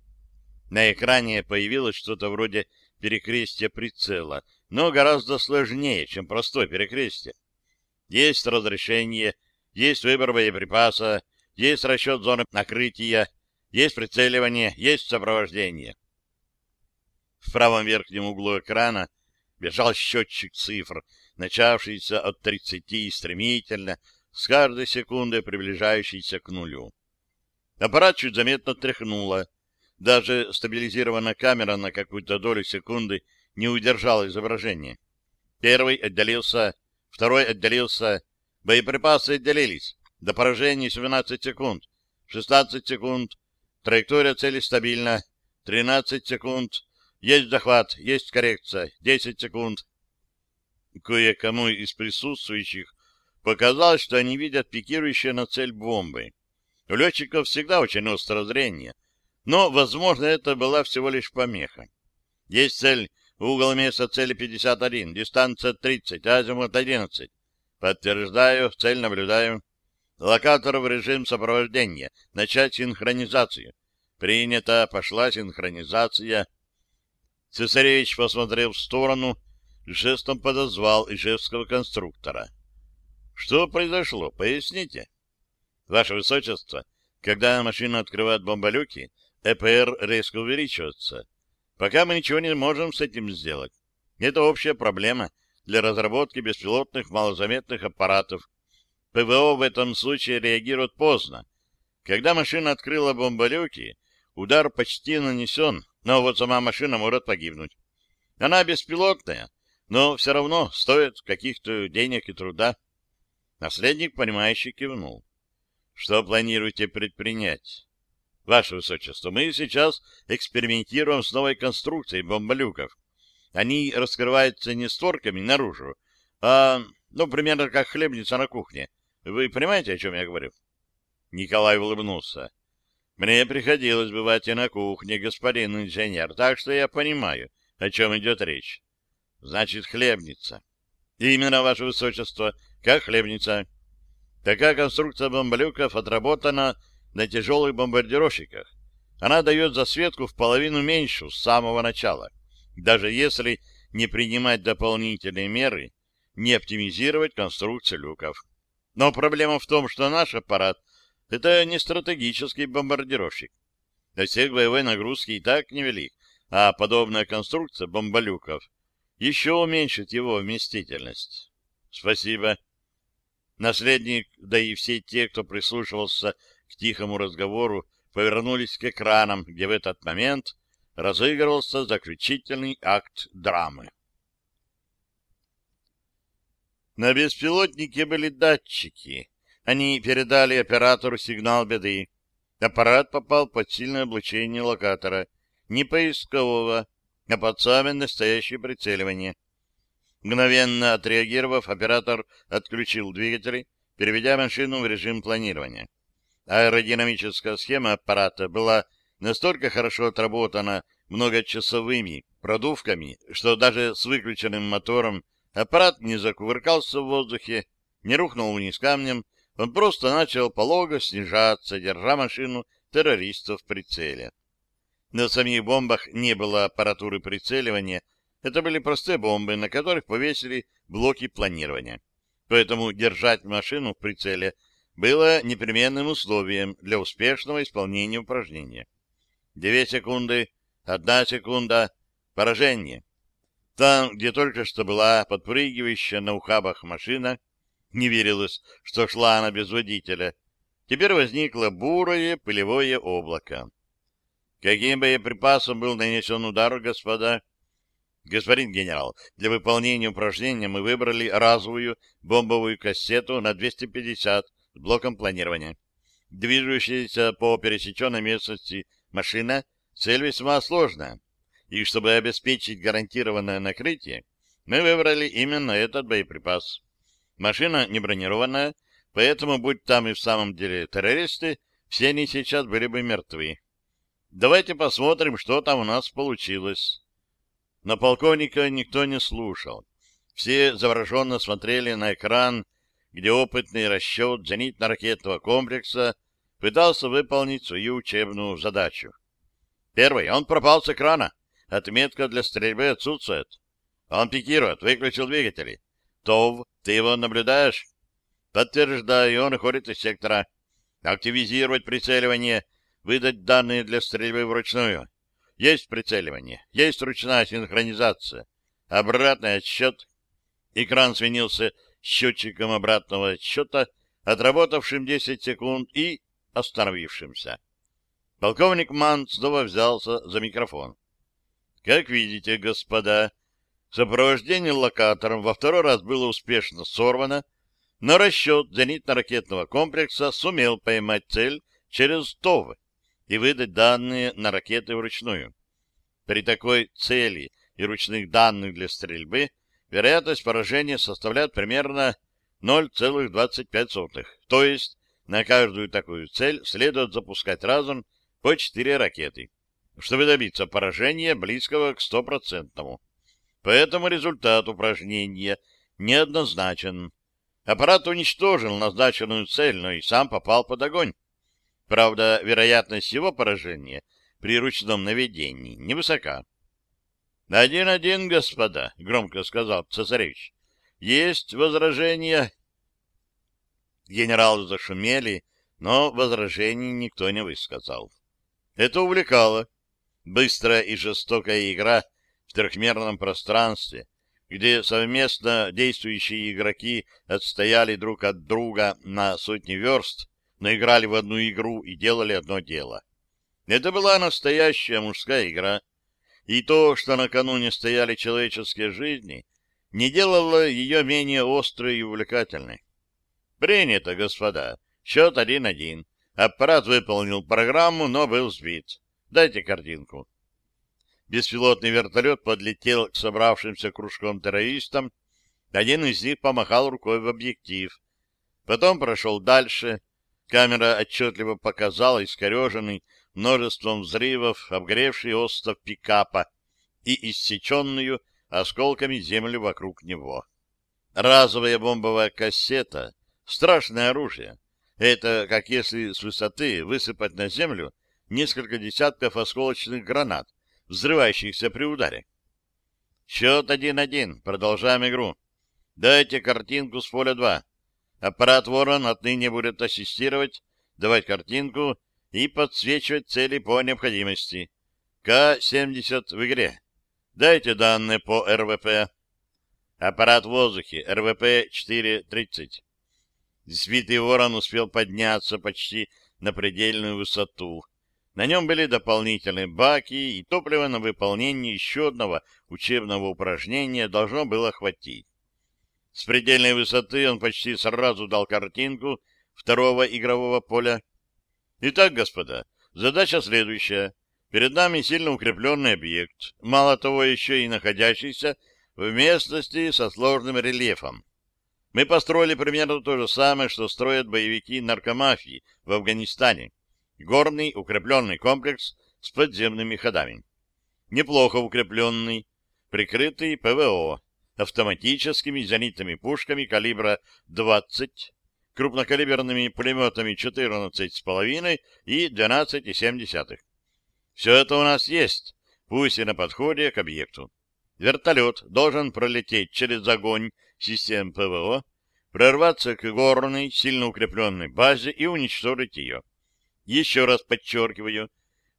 На экране появилось что-то вроде перекрестия прицела, но гораздо сложнее, чем простое перекрестие. Есть разрешение, есть выбор боеприпаса, есть расчет зоны накрытия, есть прицеливание, есть сопровождение. В правом верхнем углу экрана бежал счетчик цифр, начавшийся от 30 и стремительно, с каждой секундой приближающийся к нулю. Аппарат чуть заметно тряхнуло, даже стабилизированная камера на какую-то долю секунды не удержала изображение. Первый отделился, второй отделился, боеприпасы отделились. До поражения 17 секунд, 16 секунд, траектория цели стабильна, 13 секунд, есть захват, есть коррекция, 10 секунд. Кое-кому из присутствующих показалось, что они видят пикирующие на цель бомбы. У летчиков всегда очень острое зрение, но, возможно, это была всего лишь помеха. Есть цель, угол места цели 51, дистанция 30, азимут 11. Подтверждаю, цель наблюдаю. Локатор в режим сопровождения. Начать синхронизацию. Принято. Пошла синхронизация. Цесаревич посмотрел в сторону, жестом подозвал ижевского конструктора. Что произошло? Поясните. Ваше Высочество, когда машина открывает бомболюки, ЭПР резко увеличивается. Пока мы ничего не можем с этим сделать. Это общая проблема для разработки беспилотных малозаметных аппаратов. ПВО в этом случае реагирует поздно. Когда машина открыла бомболюки, удар почти нанесен, но вот сама машина может погибнуть. Она беспилотная, но все равно стоит каких-то денег и труда. Наследник, понимающий, кивнул. Что планируете предпринять? Ваше Высочество, мы сейчас экспериментируем с новой конструкцией бомболюков. Они раскрываются не створками наружу, а, ну, примерно как хлебница на кухне. Вы понимаете, о чем я говорю? Николай улыбнулся. Мне приходилось бывать и на кухне, господин инженер, так что я понимаю, о чем идет речь. Значит, хлебница. Именно, ваше высочество, как хлебница. Такая конструкция бомболюков отработана на тяжелых бомбардировщиках. Она дает засветку в половину меньше с самого начала, даже если не принимать дополнительные меры, не оптимизировать конструкцию люков. Но проблема в том, что наш аппарат — это не стратегический бомбардировщик. Отсек боевой нагрузки и так невелик, а подобная конструкция бомболюков еще уменьшит его вместительность. Спасибо. Наследник, да и все те, кто прислушивался к тихому разговору, повернулись к экранам, где в этот момент разыгрывался заключительный акт драмы. На беспилотнике были датчики. Они передали оператору сигнал беды. Аппарат попал под сильное облучение локатора. Не поискового, а под самое настоящее прицеливание. Мгновенно отреагировав, оператор отключил двигатели, переведя машину в режим планирования. Аэродинамическая схема аппарата была настолько хорошо отработана многочасовыми продувками, что даже с выключенным мотором аппарат не закувыркался в воздухе, не рухнул вниз камнем, он просто начал полого снижаться, держа машину террористов в прицеле. На самих бомбах не было аппаратуры прицеливания, это были простые бомбы, на которых повесили блоки планирования. Поэтому держать машину в прицеле было непременным условием для успешного исполнения упражнения. Две секунды, одна секунда, поражение. Там, где только что была подпрыгивающая на ухабах машина, не верилось, что шла она без водителя. Теперь возникло бурое пылевое облако. Каким боеприпасом был нанесен удар, господа? Господин генерал, для выполнения упражнения мы выбрали разовую бомбовую кассету на 250 с блоком планирования. Движущаяся по пересеченной местности машина — цель весьма сложная. И чтобы обеспечить гарантированное накрытие, мы выбрали именно этот боеприпас. Машина не бронированная, поэтому, будь там и в самом деле террористы, все они сейчас были бы мертвы. Давайте посмотрим, что там у нас получилось. Но полковника никто не слушал. Все завороженно смотрели на экран, где опытный расчет зенитно-ракетного комплекса пытался выполнить свою учебную задачу. Первый, он пропал с экрана. Отметка для стрельбы отсутствует. Он пикирует, выключил двигатели. Тов, ты его наблюдаешь? Подтверждаю, он уходит из сектора. Активизировать прицеливание, выдать данные для стрельбы вручную. Есть прицеливание, есть ручная синхронизация. Обратный отсчет. Экран сменился счетчиком обратного отсчета, отработавшим 10 секунд и остановившимся. Полковник Ман снова взялся за микрофон. Как видите, господа, сопровождение локатором во второй раз было успешно сорвано, но расчет зенитно-ракетного комплекса сумел поймать цель через ТОВ и выдать данные на ракеты вручную. При такой цели и ручных данных для стрельбы вероятность поражения составляет примерно 0,25, то есть на каждую такую цель следует запускать разом по 4 ракеты, чтобы добиться поражения близкого к стопроцентному. Поэтому результат упражнения неоднозначен. Аппарат уничтожил назначенную цель, но и сам попал под огонь. Правда, вероятность его поражения при ручном наведении невысока. «Один-один, господа», — громко сказал цесаревич. «Есть возражения?» Генералы зашумели, но возражений никто не высказал. Это увлекало. Быстрая и жестокая игра трехмерном пространстве, где совместно действующие игроки отстояли друг от друга на сотни верст, но играли в одну игру и делали одно дело. Это была настоящая мужская игра, и то, что накануне стояли человеческие жизни, не делало ее менее острой и увлекательной. Принято, господа. Счет один-один. Аппарат выполнил программу, но был сбит. Дайте картинку. Беспилотный вертолет подлетел к собравшимся кружком террористам. Один из них помахал рукой в объектив. Потом прошел дальше, Камера отчетливо показала искореженный множеством взрывов обгревший остов пикапа и иссеченную осколками землю вокруг него. Разовая бомбовая кассета — страшное оружие. Это как если с высоты высыпать на землю несколько десятков осколочных гранат, взрывающихся при ударе. Счет 1-1. Продолжаем игру. Дайте картинку с поля 2. Аппарат «Ворон» отныне будет ассистировать, давать картинку и подсвечивать цели по необходимости. К-70 в игре. Дайте данные по РВП. Аппарат в воздухе. РВП-430. Сбитый «Ворон» успел подняться почти на предельную высоту. На нем были дополнительные баки, и топливо на выполнение еще одного учебного упражнения должно было хватить. С предельной высоты он почти сразу дал картинку второго игрового поля. Итак, господа, задача следующая. Перед нами сильно укрепленный объект, мало того, еще и находящийся в местности со сложным рельефом. Мы построили примерно то же самое, что строят боевики наркомафии в Афганистане. Горный укрепленный комплекс с подземными ходами. Неплохо укрепленный, прикрытый ПВО, автоматическими зенитными пушками калибра 20, крупнокалиберными пулеметами 14,5 и 12,7. Все это у нас есть, пусть и на подходе к объекту. Вертолет должен пролететь через огонь систем ПВО, прорваться к горной, сильно укрепленной базе и уничтожить ее. Еще раз подчеркиваю,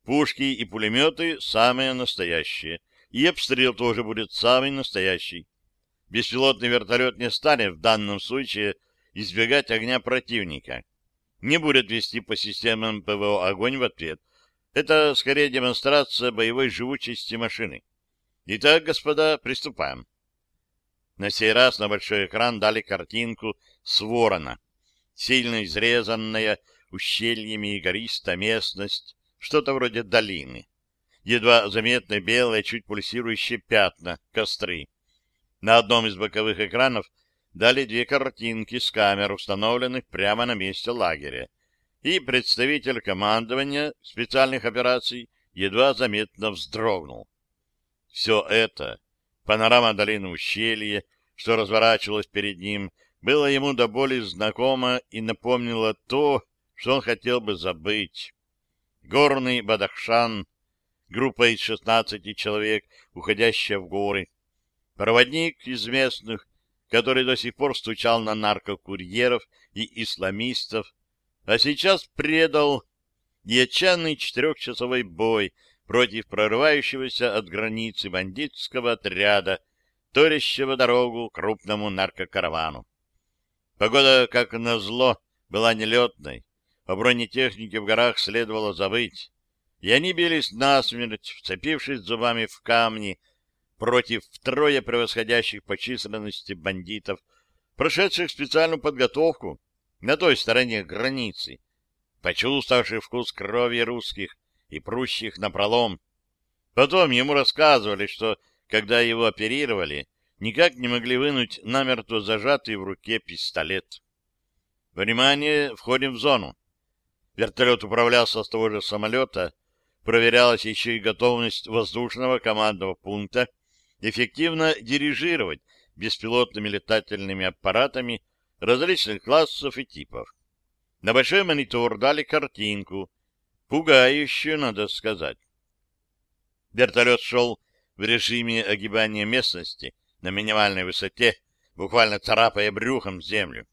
пушки и пулеметы самые настоящие, и обстрел тоже будет самый настоящий. Беспилотный вертолет не станет в данном случае избегать огня противника. Не будет вести по системам ПВО огонь в ответ. Это скорее демонстрация боевой живучести машины. Итак, господа, приступаем. На сей раз на большой экран дали картинку с ворона. Сильно изрезанная ущельями и гористая местность, что-то вроде долины. Едва заметные белые, чуть пульсирующие пятна, костры. На одном из боковых экранов дали две картинки с камер, установленных прямо на месте лагеря, и представитель командования специальных операций едва заметно вздрогнул. Все это, панорама долины ущелья, что разворачивалось перед ним, было ему до боли знакомо и напомнило то, что он хотел бы забыть. Горный Бадахшан, группа из шестнадцати человек, уходящая в горы, Проводник из местных, который до сих пор стучал на наркокурьеров и исламистов, а сейчас предал и отчаянный четырехчасовой бой против прорывающегося от границы бандитского отряда, торящего дорогу крупному наркокаравану. Погода, как назло, была нелетной, о бронетехнике в горах следовало забыть, и они бились насмерть, вцепившись зубами в камни, против втрое превосходящих по численности бандитов, прошедших специальную подготовку на той стороне границы, почувствовавших вкус крови русских и прущих на пролом. Потом ему рассказывали, что, когда его оперировали, никак не могли вынуть намертво зажатый в руке пистолет. Внимание, входим в зону. Вертолет управлялся с того же самолета, проверялась еще и готовность воздушного командного пункта, эффективно дирижировать беспилотными летательными аппаратами, различных классов и типов. На большой монитор дали картинку, пугающую, надо сказать. Вертолет шел в режиме огибания местности на минимальной высоте, буквально царапая брюхом землю.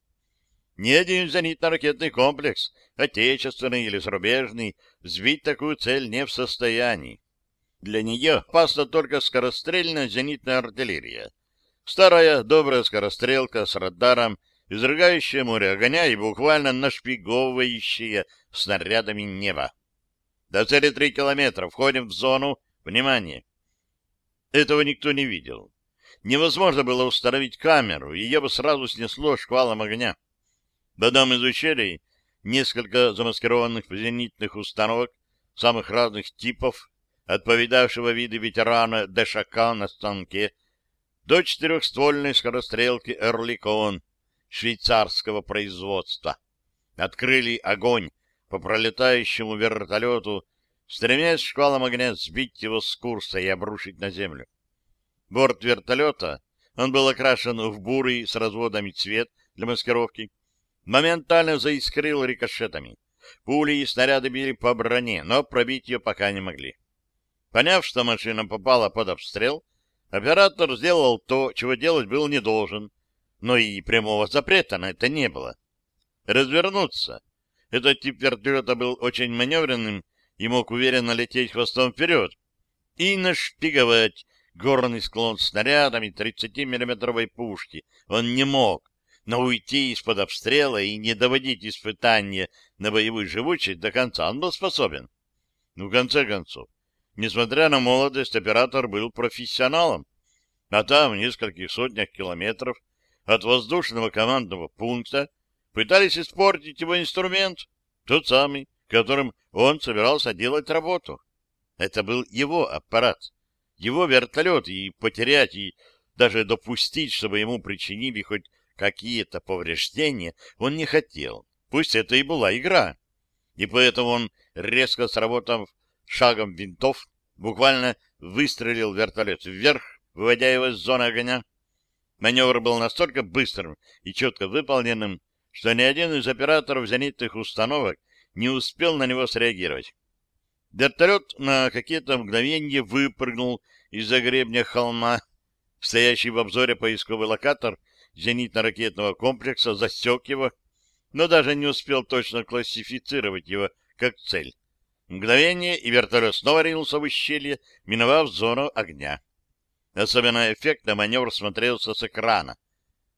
Ни один зенитно-ракетный комплекс, отечественный или зарубежный, сбить такую цель не в состоянии. Для нее опасна только скорострельная зенитная артиллерия. Старая добрая скорострелка с радаром, изрыгающая море огня и буквально нашпиговывающая снарядами небо. До цели три километра. Входим в зону. Внимание! Этого никто не видел. Невозможно было установить камеру, ее бы сразу снесло шквалом огня. В одном из ущелий несколько замаскированных зенитных установок самых разных типов, от повидавшего виды ветерана ДШК на станке до четырехствольной скорострелки «Эрликон» швейцарского производства. Открыли огонь по пролетающему вертолету, стремясь шквалом огня сбить его с курса и обрушить на землю. Борт вертолета, он был окрашен в бурый с разводами цвет для маскировки, моментально заискрил рикошетами. Пули и снаряды били по броне, но пробить ее пока не могли. Поняв, что машина попала под обстрел, оператор сделал то, чего делать был не должен, но и прямого запрета на это не было. Развернуться. Этот тип вертолета был очень маневренным и мог уверенно лететь хвостом вперед и нашпиговать горный склон снарядами 30-миллиметровой пушки. Он не мог, но уйти из-под обстрела и не доводить испытания на боевую живучесть до конца он был способен. Ну, в конце концов, несмотря на молодость, оператор был профессионалом, а там, в нескольких сотнях километров от воздушного командного пункта, пытались испортить его инструмент, тот самый, которым он собирался делать работу. Это был его аппарат его вертолет и потерять, и даже допустить, чтобы ему причинили хоть какие-то повреждения, он не хотел. Пусть это и была игра. И поэтому он, резко сработав шагом винтов, буквально выстрелил вертолет вверх, выводя его из зоны огня. Маневр был настолько быстрым и четко выполненным, что ни один из операторов зенитных установок не успел на него среагировать. Вертолет на какие-то мгновения выпрыгнул из-за гребня холма. Стоящий в обзоре поисковый локатор зенитно-ракетного комплекса засек его, но даже не успел точно классифицировать его как цель. Мгновение, и вертолет снова ринулся в ущелье, миновав зону огня. Особенно эффектно маневр смотрелся с экрана.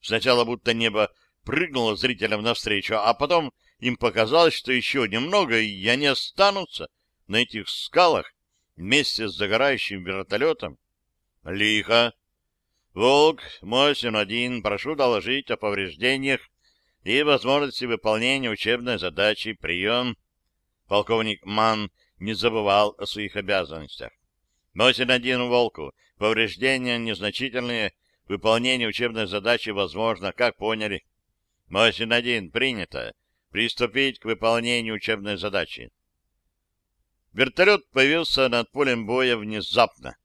Сначала будто небо прыгнуло зрителям навстречу, а потом им показалось, что еще немного, и они останутся на этих скалах вместе с загорающим вертолетом. Лихо. Волк, Мосин-1, прошу доложить о повреждениях и возможности выполнения учебной задачи. Прием. Полковник Ман не забывал о своих обязанностях. Мосин-1 Волку. Повреждения незначительные. Выполнение учебной задачи возможно. Как поняли? Мосин-1. Принято. Приступить к выполнению учебной задачи. Вертолет появился над полем боя внезапно.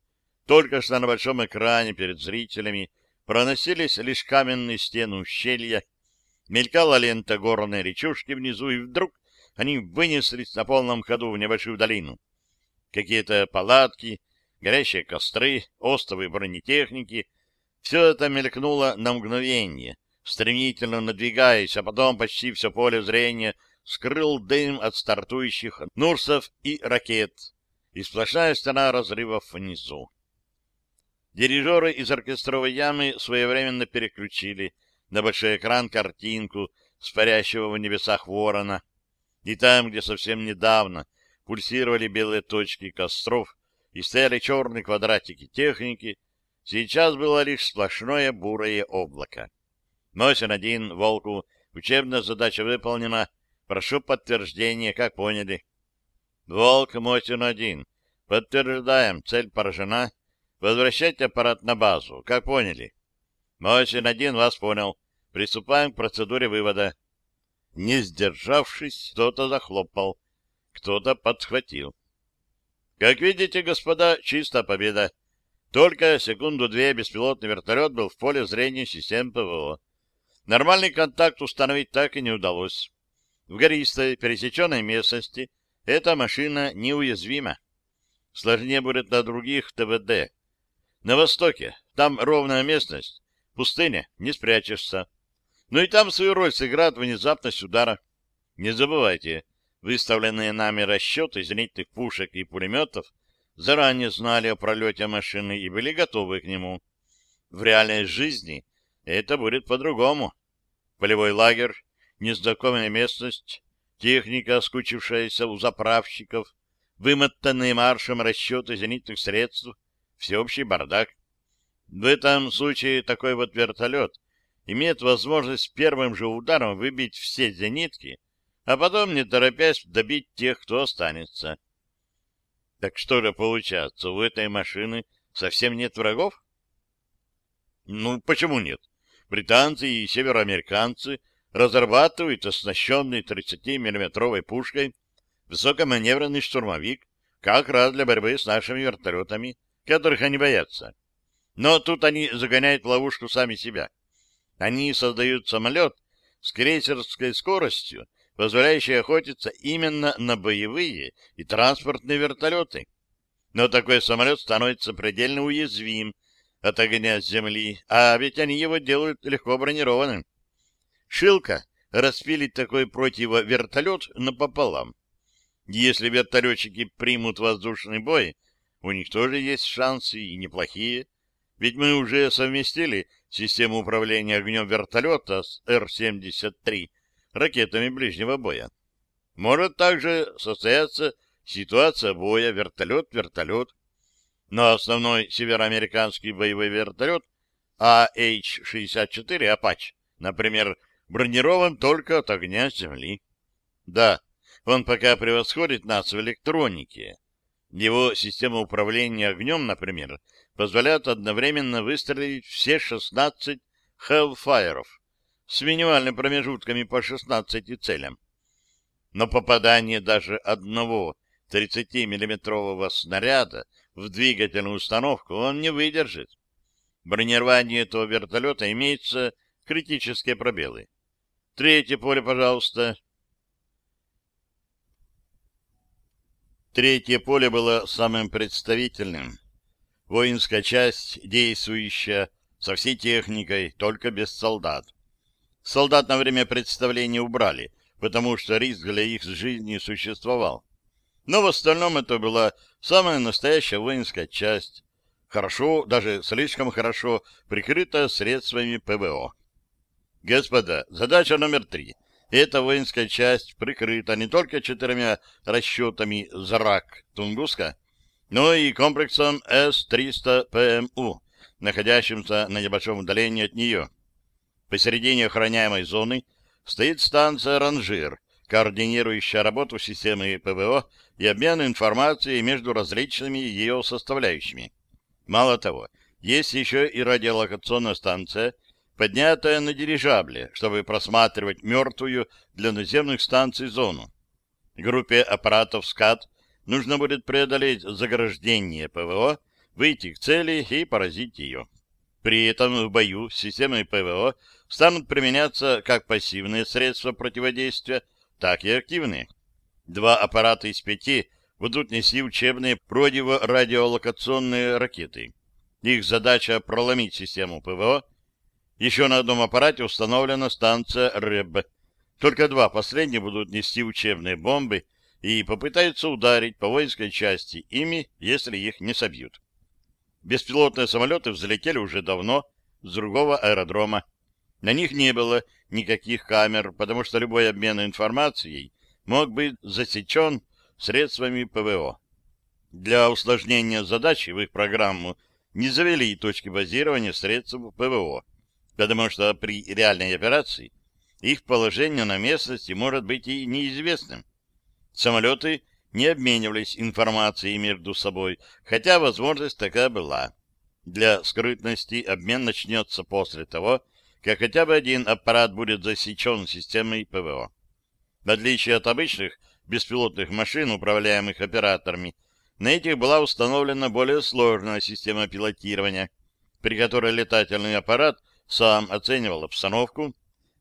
Только что на большом экране перед зрителями проносились лишь каменные стены ущелья, мелькала лента горной речушки внизу, и вдруг они вынеслись на полном ходу в небольшую долину. Какие-то палатки, горящие костры, остовы бронетехники — все это мелькнуло на мгновение, стремительно надвигаясь, а потом почти все поле зрения — скрыл дым от стартующих Нурсов и ракет, и сплошная стена разрывов внизу. Дирижеры из оркестровой ямы своевременно переключили на большой экран картинку с парящего в небесах ворона, и там, где совсем недавно пульсировали белые точки костров и стояли черные квадратики техники, сейчас было лишь сплошное бурое облако. Носин один, Волку, учебная задача выполнена, Прошу подтверждения, как поняли. Волк Мотин один. Подтверждаем, цель поражена. Возвращайте аппарат на базу, как поняли. Мотин один вас понял. Приступаем к процедуре вывода. Не сдержавшись, кто-то захлопал, кто-то подхватил. Как видите, господа, чистая победа. Только секунду-две беспилотный вертолет был в поле зрения систем ПВО. Нормальный контакт установить так и не удалось. В гористой, пересеченной местности эта машина неуязвима. Сложнее будет на других ТВД. На востоке, там ровная местность, пустыня, не спрячешься. Но и там свою роль сыграет внезапность удара. Не забывайте, выставленные нами расчеты зенитных пушек и пулеметов заранее знали о пролете машины и были готовы к нему. В реальной жизни это будет по-другому. Полевой лагерь, незнакомая местность, техника, скучившаяся у заправщиков, вымотанные маршем расчеты зенитных средств, всеобщий бардак. В этом случае такой вот вертолет имеет возможность первым же ударом выбить все зенитки, а потом, не торопясь, добить тех, кто останется. Так что же получается, у этой машины совсем нет врагов? Ну, почему нет? Британцы и североамериканцы разрабатывают оснащенный 30-миллиметровой пушкой высокоманевренный штурмовик, как раз для борьбы с нашими вертолетами, которых они боятся. Но тут они загоняют в ловушку сами себя. Они создают самолет с крейсерской скоростью, позволяющей охотиться именно на боевые и транспортные вертолеты. Но такой самолет становится предельно уязвим от огня с земли, а ведь они его делают легко бронированным. Шилка распилит такой противовертолет напополам. Если вертолетчики примут воздушный бой, у них тоже есть шансы и неплохие. Ведь мы уже совместили систему управления огнем вертолета с Р-73 ракетами ближнего боя. Может также состояться ситуация боя вертолет-вертолет. Но основной североамериканский боевой вертолет AH-64 «Апач», например, бронирован только от огня с земли. Да, он пока превосходит нас в электронике. Его система управления огнем, например, позволяет одновременно выстрелить все 16 Hellfire'ов с минимальными промежутками по 16 целям. Но попадание даже одного 30-миллиметрового снаряда в двигательную установку он не выдержит. В бронировании этого вертолета имеются критические пробелы. Третье поле, пожалуйста. Третье поле было самым представительным. Воинская часть, действующая со всей техникой, только без солдат. Солдат на время представления убрали, потому что риск для их жизни существовал. Но в остальном это была самая настоящая воинская часть, хорошо, даже слишком хорошо, прикрытая средствами ПВО. Господа, задача номер три — эта воинская часть прикрыта не только четырьмя расчетами «Зрак» Тунгуска, но и комплексом С-300 ПМУ, находящимся на небольшом удалении от нее. Посередине охраняемой зоны стоит станция «Ранжир», координирующая работу системы ПВО и обмен информацией между различными ее составляющими. Мало того, есть еще и радиолокационная станция — поднятая на дирижабле, чтобы просматривать мертвую для наземных станций зону. Группе аппаратов СКАТ нужно будет преодолеть заграждение ПВО, выйти к цели и поразить ее. При этом в бою с системой ПВО станут применяться как пассивные средства противодействия, так и активные. Два аппарата из пяти будут нести учебные противорадиолокационные ракеты. Их задача проломить систему ПВО, еще на одном аппарате установлена станция РЭБ. Только два последних будут нести учебные бомбы и попытаются ударить по воинской части ими, если их не собьют. Беспилотные самолеты взлетели уже давно с другого аэродрома. На них не было никаких камер, потому что любой обмен информацией мог быть засечен средствами ПВО. Для усложнения задачи в их программу не завели точки базирования средств ПВО потому что при реальной операции их положение на местности может быть и неизвестным. Самолеты не обменивались информацией между собой, хотя возможность такая была. Для скрытности обмен начнется после того, как хотя бы один аппарат будет засечен системой ПВО. В отличие от обычных беспилотных машин, управляемых операторами, на этих была установлена более сложная система пилотирования, при которой летательный аппарат сам оценивал обстановку,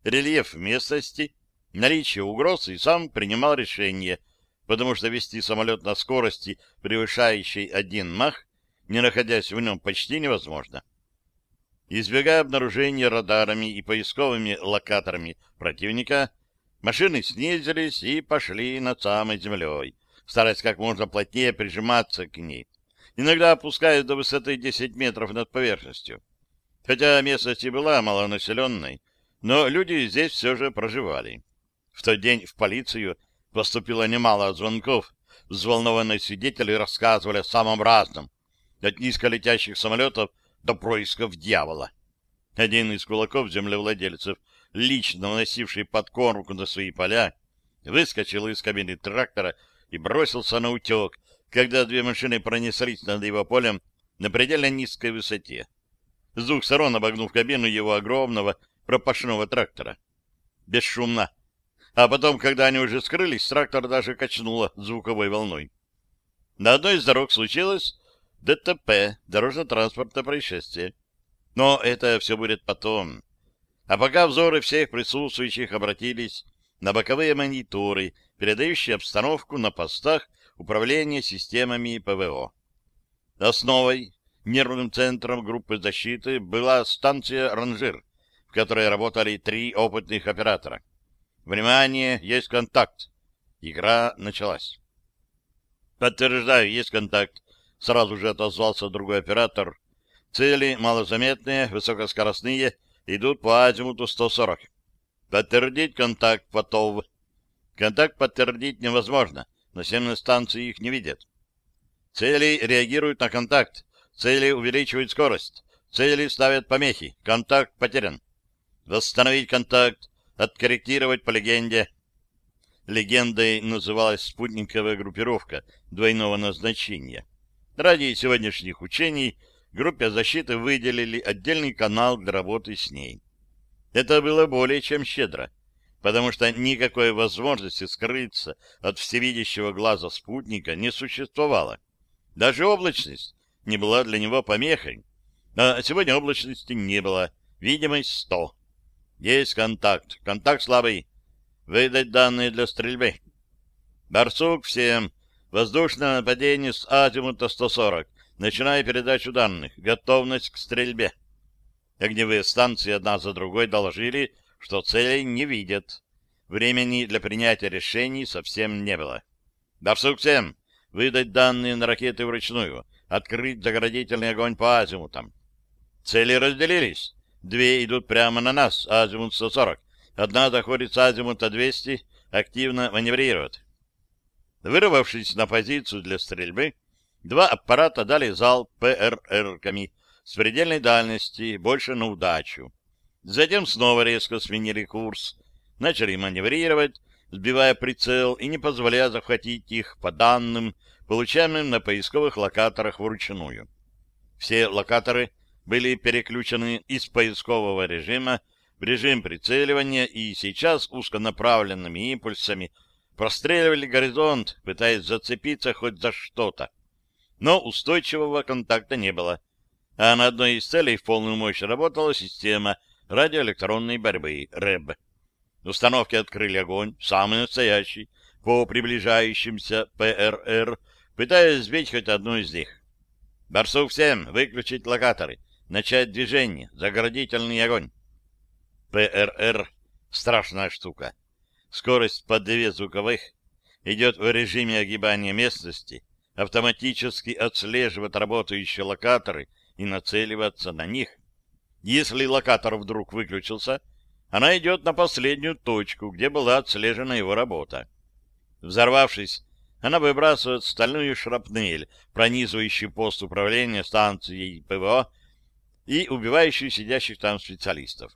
рельеф местности, наличие угроз и сам принимал решение, потому что вести самолет на скорости, превышающей один мах, не находясь в нем, почти невозможно. Избегая обнаружения радарами и поисковыми локаторами противника, машины снизились и пошли над самой землей, стараясь как можно плотнее прижиматься к ней, иногда опускаясь до высоты 10 метров над поверхностью. Хотя местность и была малонаселенной, но люди здесь все же проживали. В тот день в полицию поступило немало звонков, взволнованные свидетели рассказывали о самом разном, от низколетящих самолетов до происков дьявола. Один из кулаков землевладельцев, лично носивший подкормку на свои поля, выскочил из кабины трактора и бросился на утек, когда две машины пронеслись над его полем на предельно низкой высоте. С двух сторон обогнув кабину его огромного пропашного трактора. Бесшумно. А потом, когда они уже скрылись, трактор даже качнуло звуковой волной. На одной из дорог случилось ДТП, дорожно-транспортное происшествие. Но это все будет потом. А пока взоры всех присутствующих обратились на боковые мониторы, передающие обстановку на постах управления системами ПВО. Основой, нервным центром группы защиты была станция «Ранжир», в которой работали три опытных оператора. Внимание, есть контакт. Игра началась. Подтверждаю, есть контакт. Сразу же отозвался другой оператор. Цели малозаметные, высокоскоростные, идут по азимуту 140. Подтвердить контакт Потов. Контакт подтвердить невозможно. На Наземные станции их не видят. Цели реагируют на контакт. Цели увеличивают скорость. Цели ставят помехи. Контакт потерян. Восстановить контакт. Откорректировать по легенде. Легендой называлась спутниковая группировка двойного назначения. Ради сегодняшних учений группе защиты выделили отдельный канал для работы с ней. Это было более чем щедро, потому что никакой возможности скрыться от всевидящего глаза спутника не существовало. Даже облачность не была для него помехой. А сегодня облачности не было. Видимость 100. Есть контакт. Контакт слабый. Выдать данные для стрельбы. Барсук всем. Воздушное нападение с азимута 140. Начиная передачу данных. Готовность к стрельбе. Огневые станции одна за другой доложили, что целей не видят. Времени для принятия решений совсем не было. Барсук всем. Выдать данные на ракеты вручную. Открыть заградительный огонь по азимутам. Цели разделились. Две идут прямо на нас, азимут 140. Одна заходит с азимута 200, активно маневрирует. Вырвавшись на позицию для стрельбы, два аппарата дали залп ПРРками с предельной дальности, больше на удачу. Затем снова резко сменили курс, начали маневрировать, сбивая прицел и не позволяя захватить их по данным, получаемым на поисковых локаторах вручную. Все локаторы были переключены из поискового режима в режим прицеливания и сейчас узконаправленными импульсами простреливали горизонт, пытаясь зацепиться хоть за что-то. Но устойчивого контакта не было, а на одной из целей в полную мощь работала система радиоэлектронной борьбы РЭБ. Установки открыли огонь, самый настоящий, по приближающимся ПРР, пытаясь сбить хоть одну из них. «Барсук всем! Выключить локаторы! Начать движение! Заградительный огонь!» ПРР — страшная штука. Скорость под две звуковых идет в режиме огибания местности, автоматически отслеживает работающие локаторы и нацеливаться на них. Если локатор вдруг выключился, она идет на последнюю точку, где была отслежена его работа. Взорвавшись, она выбрасывает стальную шрапнель, пронизывающую пост управления станцией ПВО и убивающую сидящих там специалистов.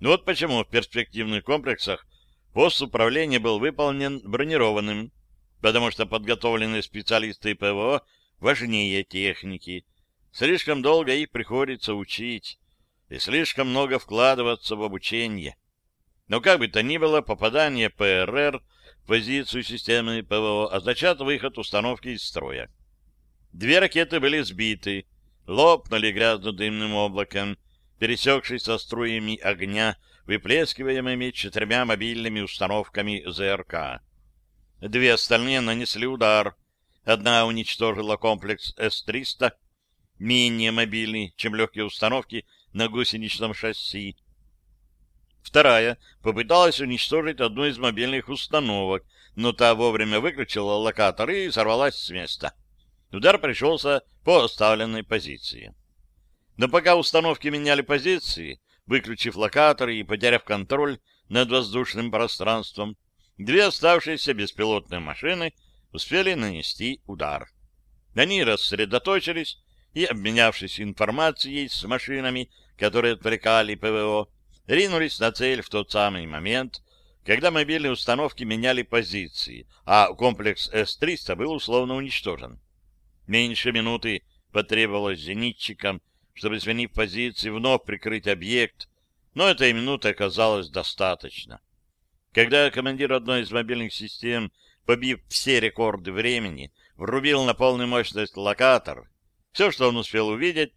Вот почему в перспективных комплексах пост управления был выполнен бронированным, потому что подготовленные специалисты ПВО важнее техники. Слишком долго их приходится учить, и слишком много вкладываться в обучение. Но как бы то ни было, попадание ПРР позицию системы ПВО означает выход установки из строя. Две ракеты были сбиты, лопнули грязно-дымным облаком, пересекшись со струями огня выплескиваемыми четырьмя мобильными установками ЗРК. Две остальные нанесли удар. Одна уничтожила комплекс С-300, менее мобильный, чем легкие установки на гусеничном шасси. Вторая попыталась уничтожить одну из мобильных установок, но та вовремя выключила локатор и сорвалась с места. Удар пришелся по оставленной позиции. Но пока установки меняли позиции, выключив локаторы и потеряв контроль над воздушным пространством, две оставшиеся беспилотные машины успели нанести удар. Они рассредоточились и, обменявшись информацией с машинами, которые отвлекали ПВО, ринулись на цель в тот самый момент, когда мобильные установки меняли позиции, а комплекс С-300 был условно уничтожен. Меньше минуты потребовалось зенитчикам, чтобы, сменив позиции, вновь прикрыть объект, но этой минуты оказалось достаточно. Когда командир одной из мобильных систем, побив все рекорды времени, врубил на полную мощность локатор, все, что он успел увидеть,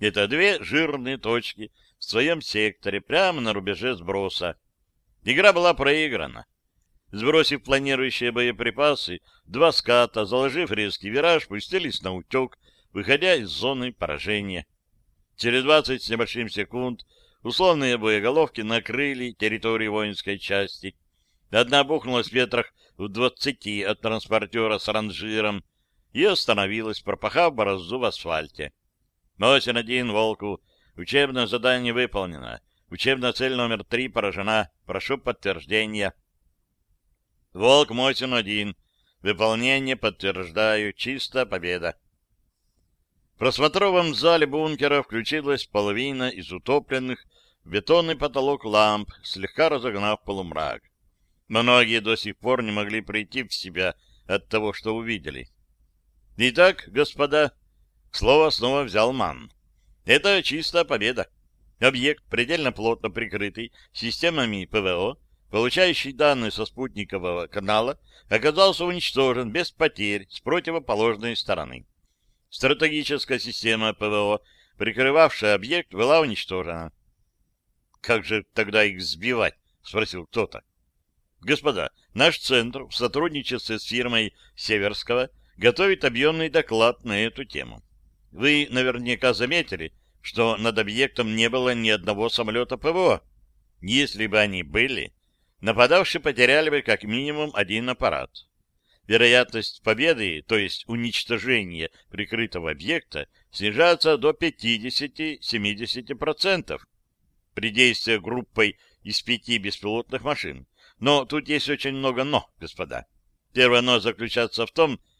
это две жирные точки в своем секторе, прямо на рубеже сброса. Игра была проиграна. Сбросив планирующие боеприпасы, два ската, заложив резкий вираж, пустились на утек, выходя из зоны поражения. Через двадцать с небольшим секунд условные боеголовки накрыли территорию воинской части. Одна бухнулась в ветрах в двадцати от транспортера с ранжиром и остановилась, пропахав борозду в асфальте. Мосин один Волку. Учебное задание выполнено. Учебная цель номер три поражена. Прошу подтверждения. Волк Мосин один. Выполнение подтверждаю. Чисто победа. В просмотровом зале бункера включилась половина из утопленных в бетонный потолок ламп, слегка разогнав полумрак. Многие до сих пор не могли прийти в себя от того, что увидели. Итак, господа, слово снова взял Ман. Это чистая победа. Объект, предельно плотно прикрытый системами ПВО, получающий данные со спутникового канала, оказался уничтожен без потерь с противоположной стороны. Стратегическая система ПВО, прикрывавшая объект, была уничтожена. «Как же тогда их сбивать?» — спросил кто-то. «Господа, наш центр в сотрудничестве с фирмой Северского готовит объемный доклад на эту тему. Вы наверняка заметили, что над объектом не было ни одного самолета ПВО. Если бы они были, нападавшие потеряли бы как минимум один аппарат вероятность победы, то есть уничтожения прикрытого объекта, снижается до 50-70% при действии группой из пяти беспилотных машин. Но тут есть очень много «но», господа. Первое «но» заключается в том, что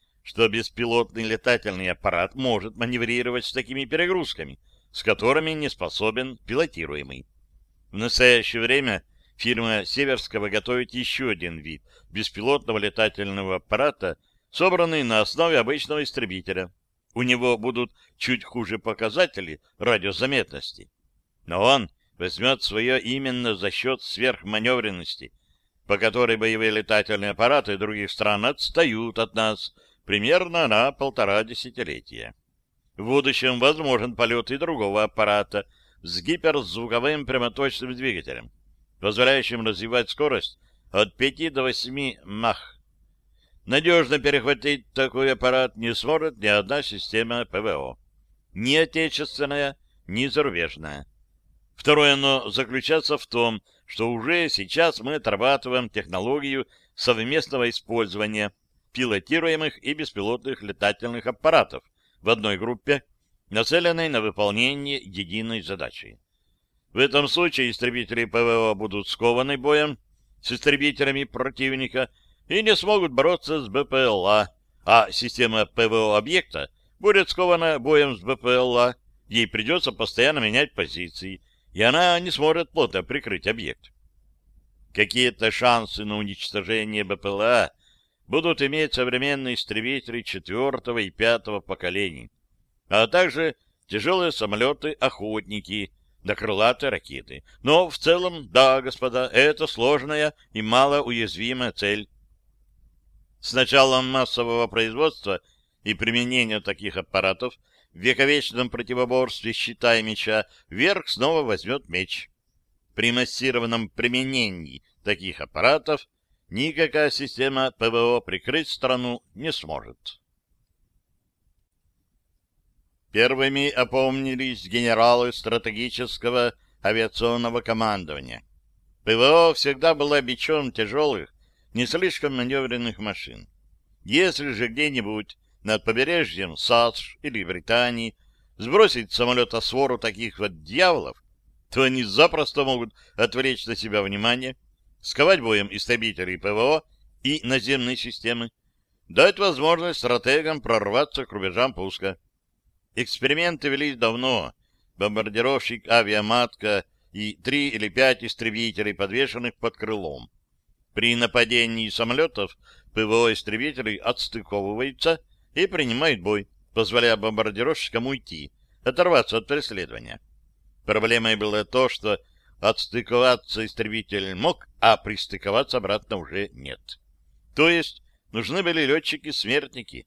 беспилотный летательный аппарат может маневрировать с такими перегрузками, с которыми не способен пилотируемый. В настоящее время фирма Северского готовит еще один вид беспилотного летательного аппарата, собранный на основе обычного истребителя. У него будут чуть хуже показатели радиозаметности. Но он возьмет свое именно за счет сверхманевренности, по которой боевые летательные аппараты других стран отстают от нас примерно на полтора десятилетия. В будущем возможен полет и другого аппарата с гиперзвуковым прямоточным двигателем позволяющим развивать скорость от 5 до 8 мах. Надежно перехватить такой аппарат не сможет ни одна система ПВО. Ни отечественная, ни зарубежная. Второе но заключается в том, что уже сейчас мы отрабатываем технологию совместного использования пилотируемых и беспилотных летательных аппаратов в одной группе, нацеленной на выполнение единой задачи. В этом случае истребители ПВО будут скованы боем с истребителями противника и не смогут бороться с БПЛА, а система ПВО объекта будет скована боем с БПЛА, ей придется постоянно менять позиции, и она не сможет плотно прикрыть объект. Какие-то шансы на уничтожение БПЛА будут иметь современные истребители четвертого и пятого поколений, а также тяжелые самолеты-охотники — до крылатой ракеты. Но в целом, да, господа, это сложная и малоуязвимая цель. С началом массового производства и применения таких аппаратов в вековечном противоборстве щита и меча верх снова возьмет меч. при массированном применении таких аппаратов никакая система ПВО прикрыть страну не сможет. Первыми опомнились генералы стратегического авиационного командования. ПВО всегда был обечен тяжелых, не слишком маневренных машин. Если же где-нибудь над побережьем САС или Британии сбросить самолета свору таких вот дьяволов, то они запросто могут отвлечь на себя внимание, сковать боем истребителей ПВО и наземные системы, дать возможность стратегам прорваться к рубежам пуска. Эксперименты велись давно. Бомбардировщик «Авиаматка» и три или пять истребителей, подвешенных под крылом. При нападении самолетов ПВО истребителей отстыковываются и принимают бой, позволяя бомбардировщикам уйти, оторваться от преследования. Проблемой было то, что отстыковаться истребитель мог, а пристыковаться обратно уже нет. То есть нужны были летчики-смертники,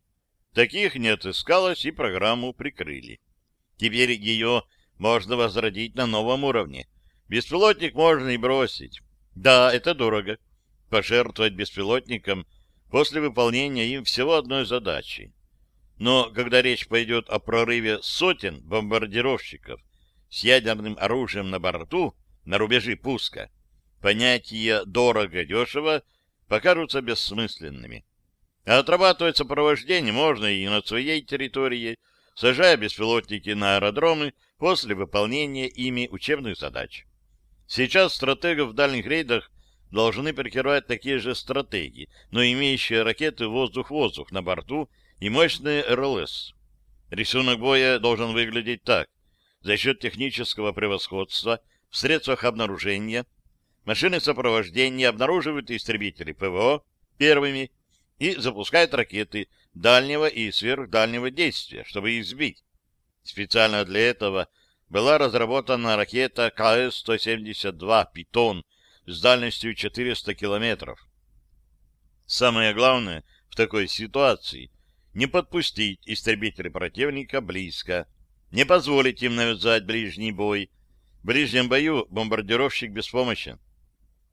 Таких не отыскалось, и программу прикрыли. Теперь ее можно возродить на новом уровне. Беспилотник можно и бросить. Да, это дорого. Пожертвовать беспилотником после выполнения им всего одной задачи. Но когда речь пойдет о прорыве сотен бомбардировщиков с ядерным оружием на борту на рубежи пуска, понятия «дорого-дешево» покажутся бессмысленными. А отрабатывать сопровождение можно и на своей территории, сажая беспилотники на аэродромы после выполнения ими учебных задач. Сейчас стратегов в дальних рейдах должны прикрывать такие же стратегии, но имеющие ракеты воздух-воздух на борту и мощные РЛС. Рисунок боя должен выглядеть так. За счет технического превосходства в средствах обнаружения машины сопровождения обнаруживают истребители ПВО первыми и запускает ракеты дальнего и сверхдальнего действия, чтобы их сбить. Специально для этого была разработана ракета КС-172 «Питон» с дальностью 400 километров. Самое главное в такой ситуации — не подпустить истребители противника близко, не позволить им навязать ближний бой. Ближнем бою бомбардировщик беспомощен.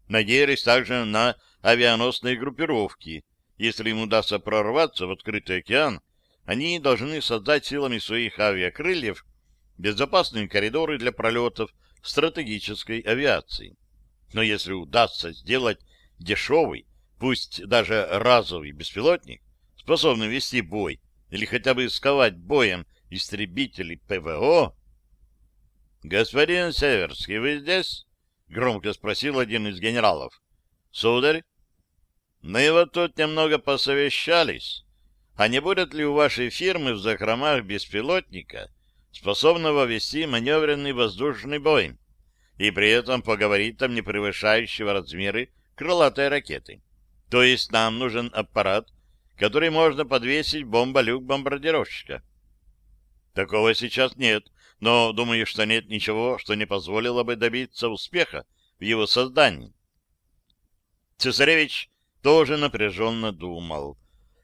Надеялись также на авианосные группировки — если им удастся прорваться в открытый океан, они должны создать силами своих авиакрыльев безопасные коридоры для пролетов стратегической авиации. Но если удастся сделать дешевый, пусть даже разовый беспилотник, способный вести бой или хотя бы сковать боем истребителей ПВО... — Господин Северский, вы здесь? — громко спросил один из генералов. — Сударь, мы вот тут немного посовещались. А не будет ли у вашей фирмы в закромах беспилотника, способного вести маневренный воздушный бой, и при этом поговорить там не превышающего размеры крылатой ракеты? То есть нам нужен аппарат, который можно подвесить бомболюк бомбардировщика. Такого сейчас нет, но думаю, что нет ничего, что не позволило бы добиться успеха в его создании. Цесаревич тоже напряженно думал.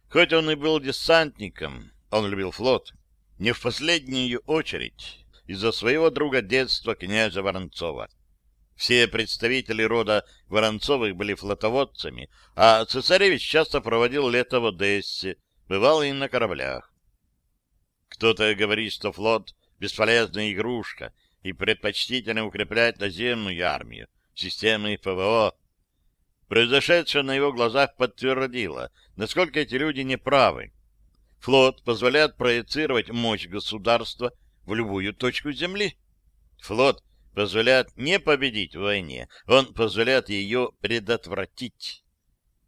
Хоть он и был десантником, он любил флот, не в последнюю очередь из-за своего друга детства князя Воронцова. Все представители рода Воронцовых были флотоводцами, а цесаревич часто проводил лето в Одессе, бывал и на кораблях. Кто-то говорит, что флот — бесполезная игрушка, и предпочтительно укреплять наземную армию, системы ПВО, Произошедшее на его глазах подтвердило, насколько эти люди неправы. Флот позволяет проецировать мощь государства в любую точку Земли. Флот позволяет не победить в войне, он позволяет ее предотвратить.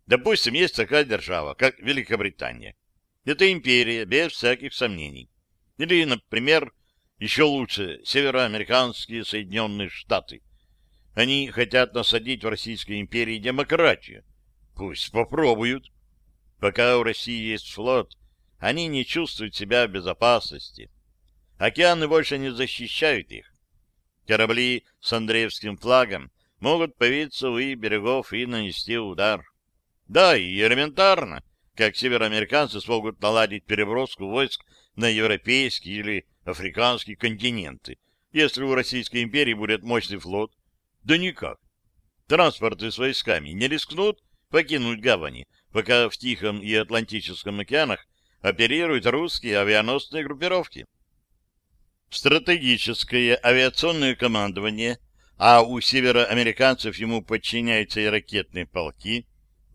Допустим, есть такая держава, как Великобритания. Это империя, без всяких сомнений. Или, например, еще лучше, североамериканские Соединенные Штаты – они хотят насадить в Российской империи демократию. Пусть попробуют. Пока у России есть флот, они не чувствуют себя в безопасности. Океаны больше не защищают их. Корабли с Андреевским флагом могут появиться у их берегов и нанести удар. Да, и элементарно, как североамериканцы смогут наладить переброску войск на европейские или африканские континенты, если у Российской империи будет мощный флот, Да никак. Транспорты с войсками не рискнут покинуть гавани, пока в Тихом и Атлантическом океанах оперируют русские авианосные группировки. Стратегическое авиационное командование, а у североамериканцев ему подчиняются и ракетные полки,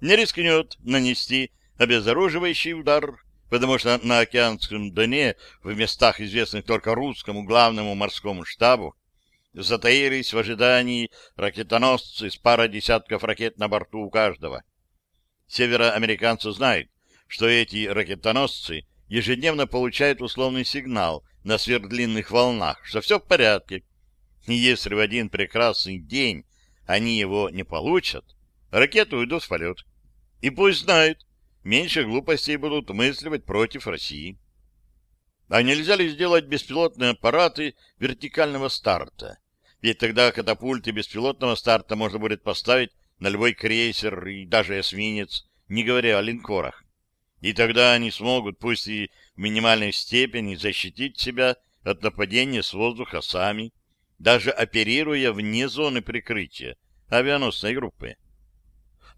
не рискнет нанести обезоруживающий удар, потому что на океанском дне, в местах, известных только русскому главному морскому штабу, затаились в ожидании ракетоносцы с пара десятков ракет на борту у каждого. Североамериканцы знают, что эти ракетоносцы ежедневно получают условный сигнал на сверхдлинных волнах, что все в порядке. И если в один прекрасный день они его не получат, ракеты уйдут в полет. И пусть знают, меньше глупостей будут мысливать против России. А нельзя ли сделать беспилотные аппараты вертикального старта? Ведь тогда катапульты беспилотного старта можно будет поставить на любой крейсер и даже эсминец, не говоря о линкорах. И тогда они смогут, пусть и в минимальной степени, защитить себя от нападения с воздуха сами, даже оперируя вне зоны прикрытия авианосной группы.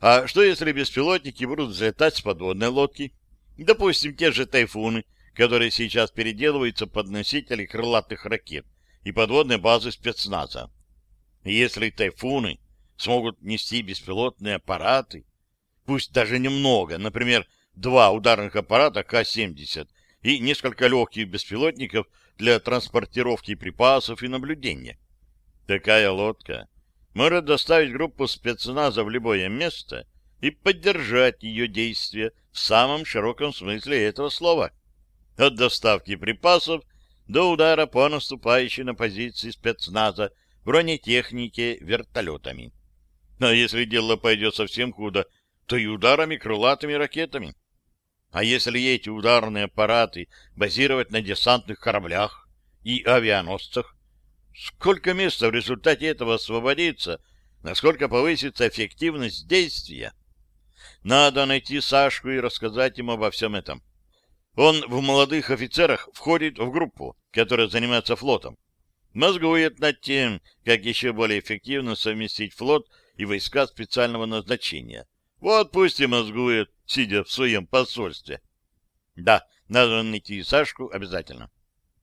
А что, если беспилотники будут взлетать с подводной лодки? Допустим, те же тайфуны, которые сейчас переделываются под носители крылатых ракет и подводные базы спецназа. если тайфуны смогут нести беспилотные аппараты, пусть даже немного, например, два ударных аппарата К-70 и несколько легких беспилотников для транспортировки припасов и наблюдения. Такая лодка может доставить группу спецназа в любое место и поддержать ее действия в самом широком смысле этого слова. От доставки припасов до удара по наступающей на позиции спецназа бронетехнике вертолетами. А если дело пойдет совсем худо, то и ударами крылатыми ракетами. А если эти ударные аппараты базировать на десантных кораблях и авианосцах, сколько места в результате этого освободится, насколько повысится эффективность действия? Надо найти Сашку и рассказать ему обо всем этом. Он в молодых офицерах входит в группу, которая занимается флотом. Мозгует над тем, как еще более эффективно совместить флот и войска специального назначения. Вот пусть и мозгует, сидя в своем посольстве. Да, надо найти Сашку обязательно.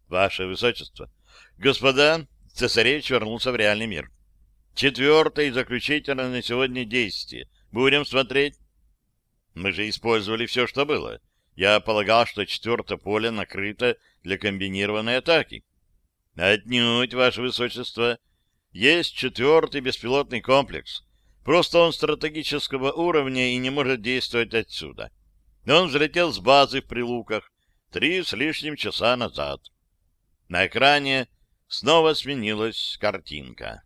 Ваше Высочество. Господа, цесаревич вернулся в реальный мир. Четвертое и заключительное на сегодня действие. Будем смотреть. Мы же использовали все, что было. Я полагал, что четвертое поле накрыто для комбинированной атаки. Отнюдь, Ваше Высочество. Есть четвертый беспилотный комплекс, Просто он стратегического уровня и не может действовать отсюда. Он взлетел с базы в Прилуках три с лишним часа назад. На экране снова сменилась картинка.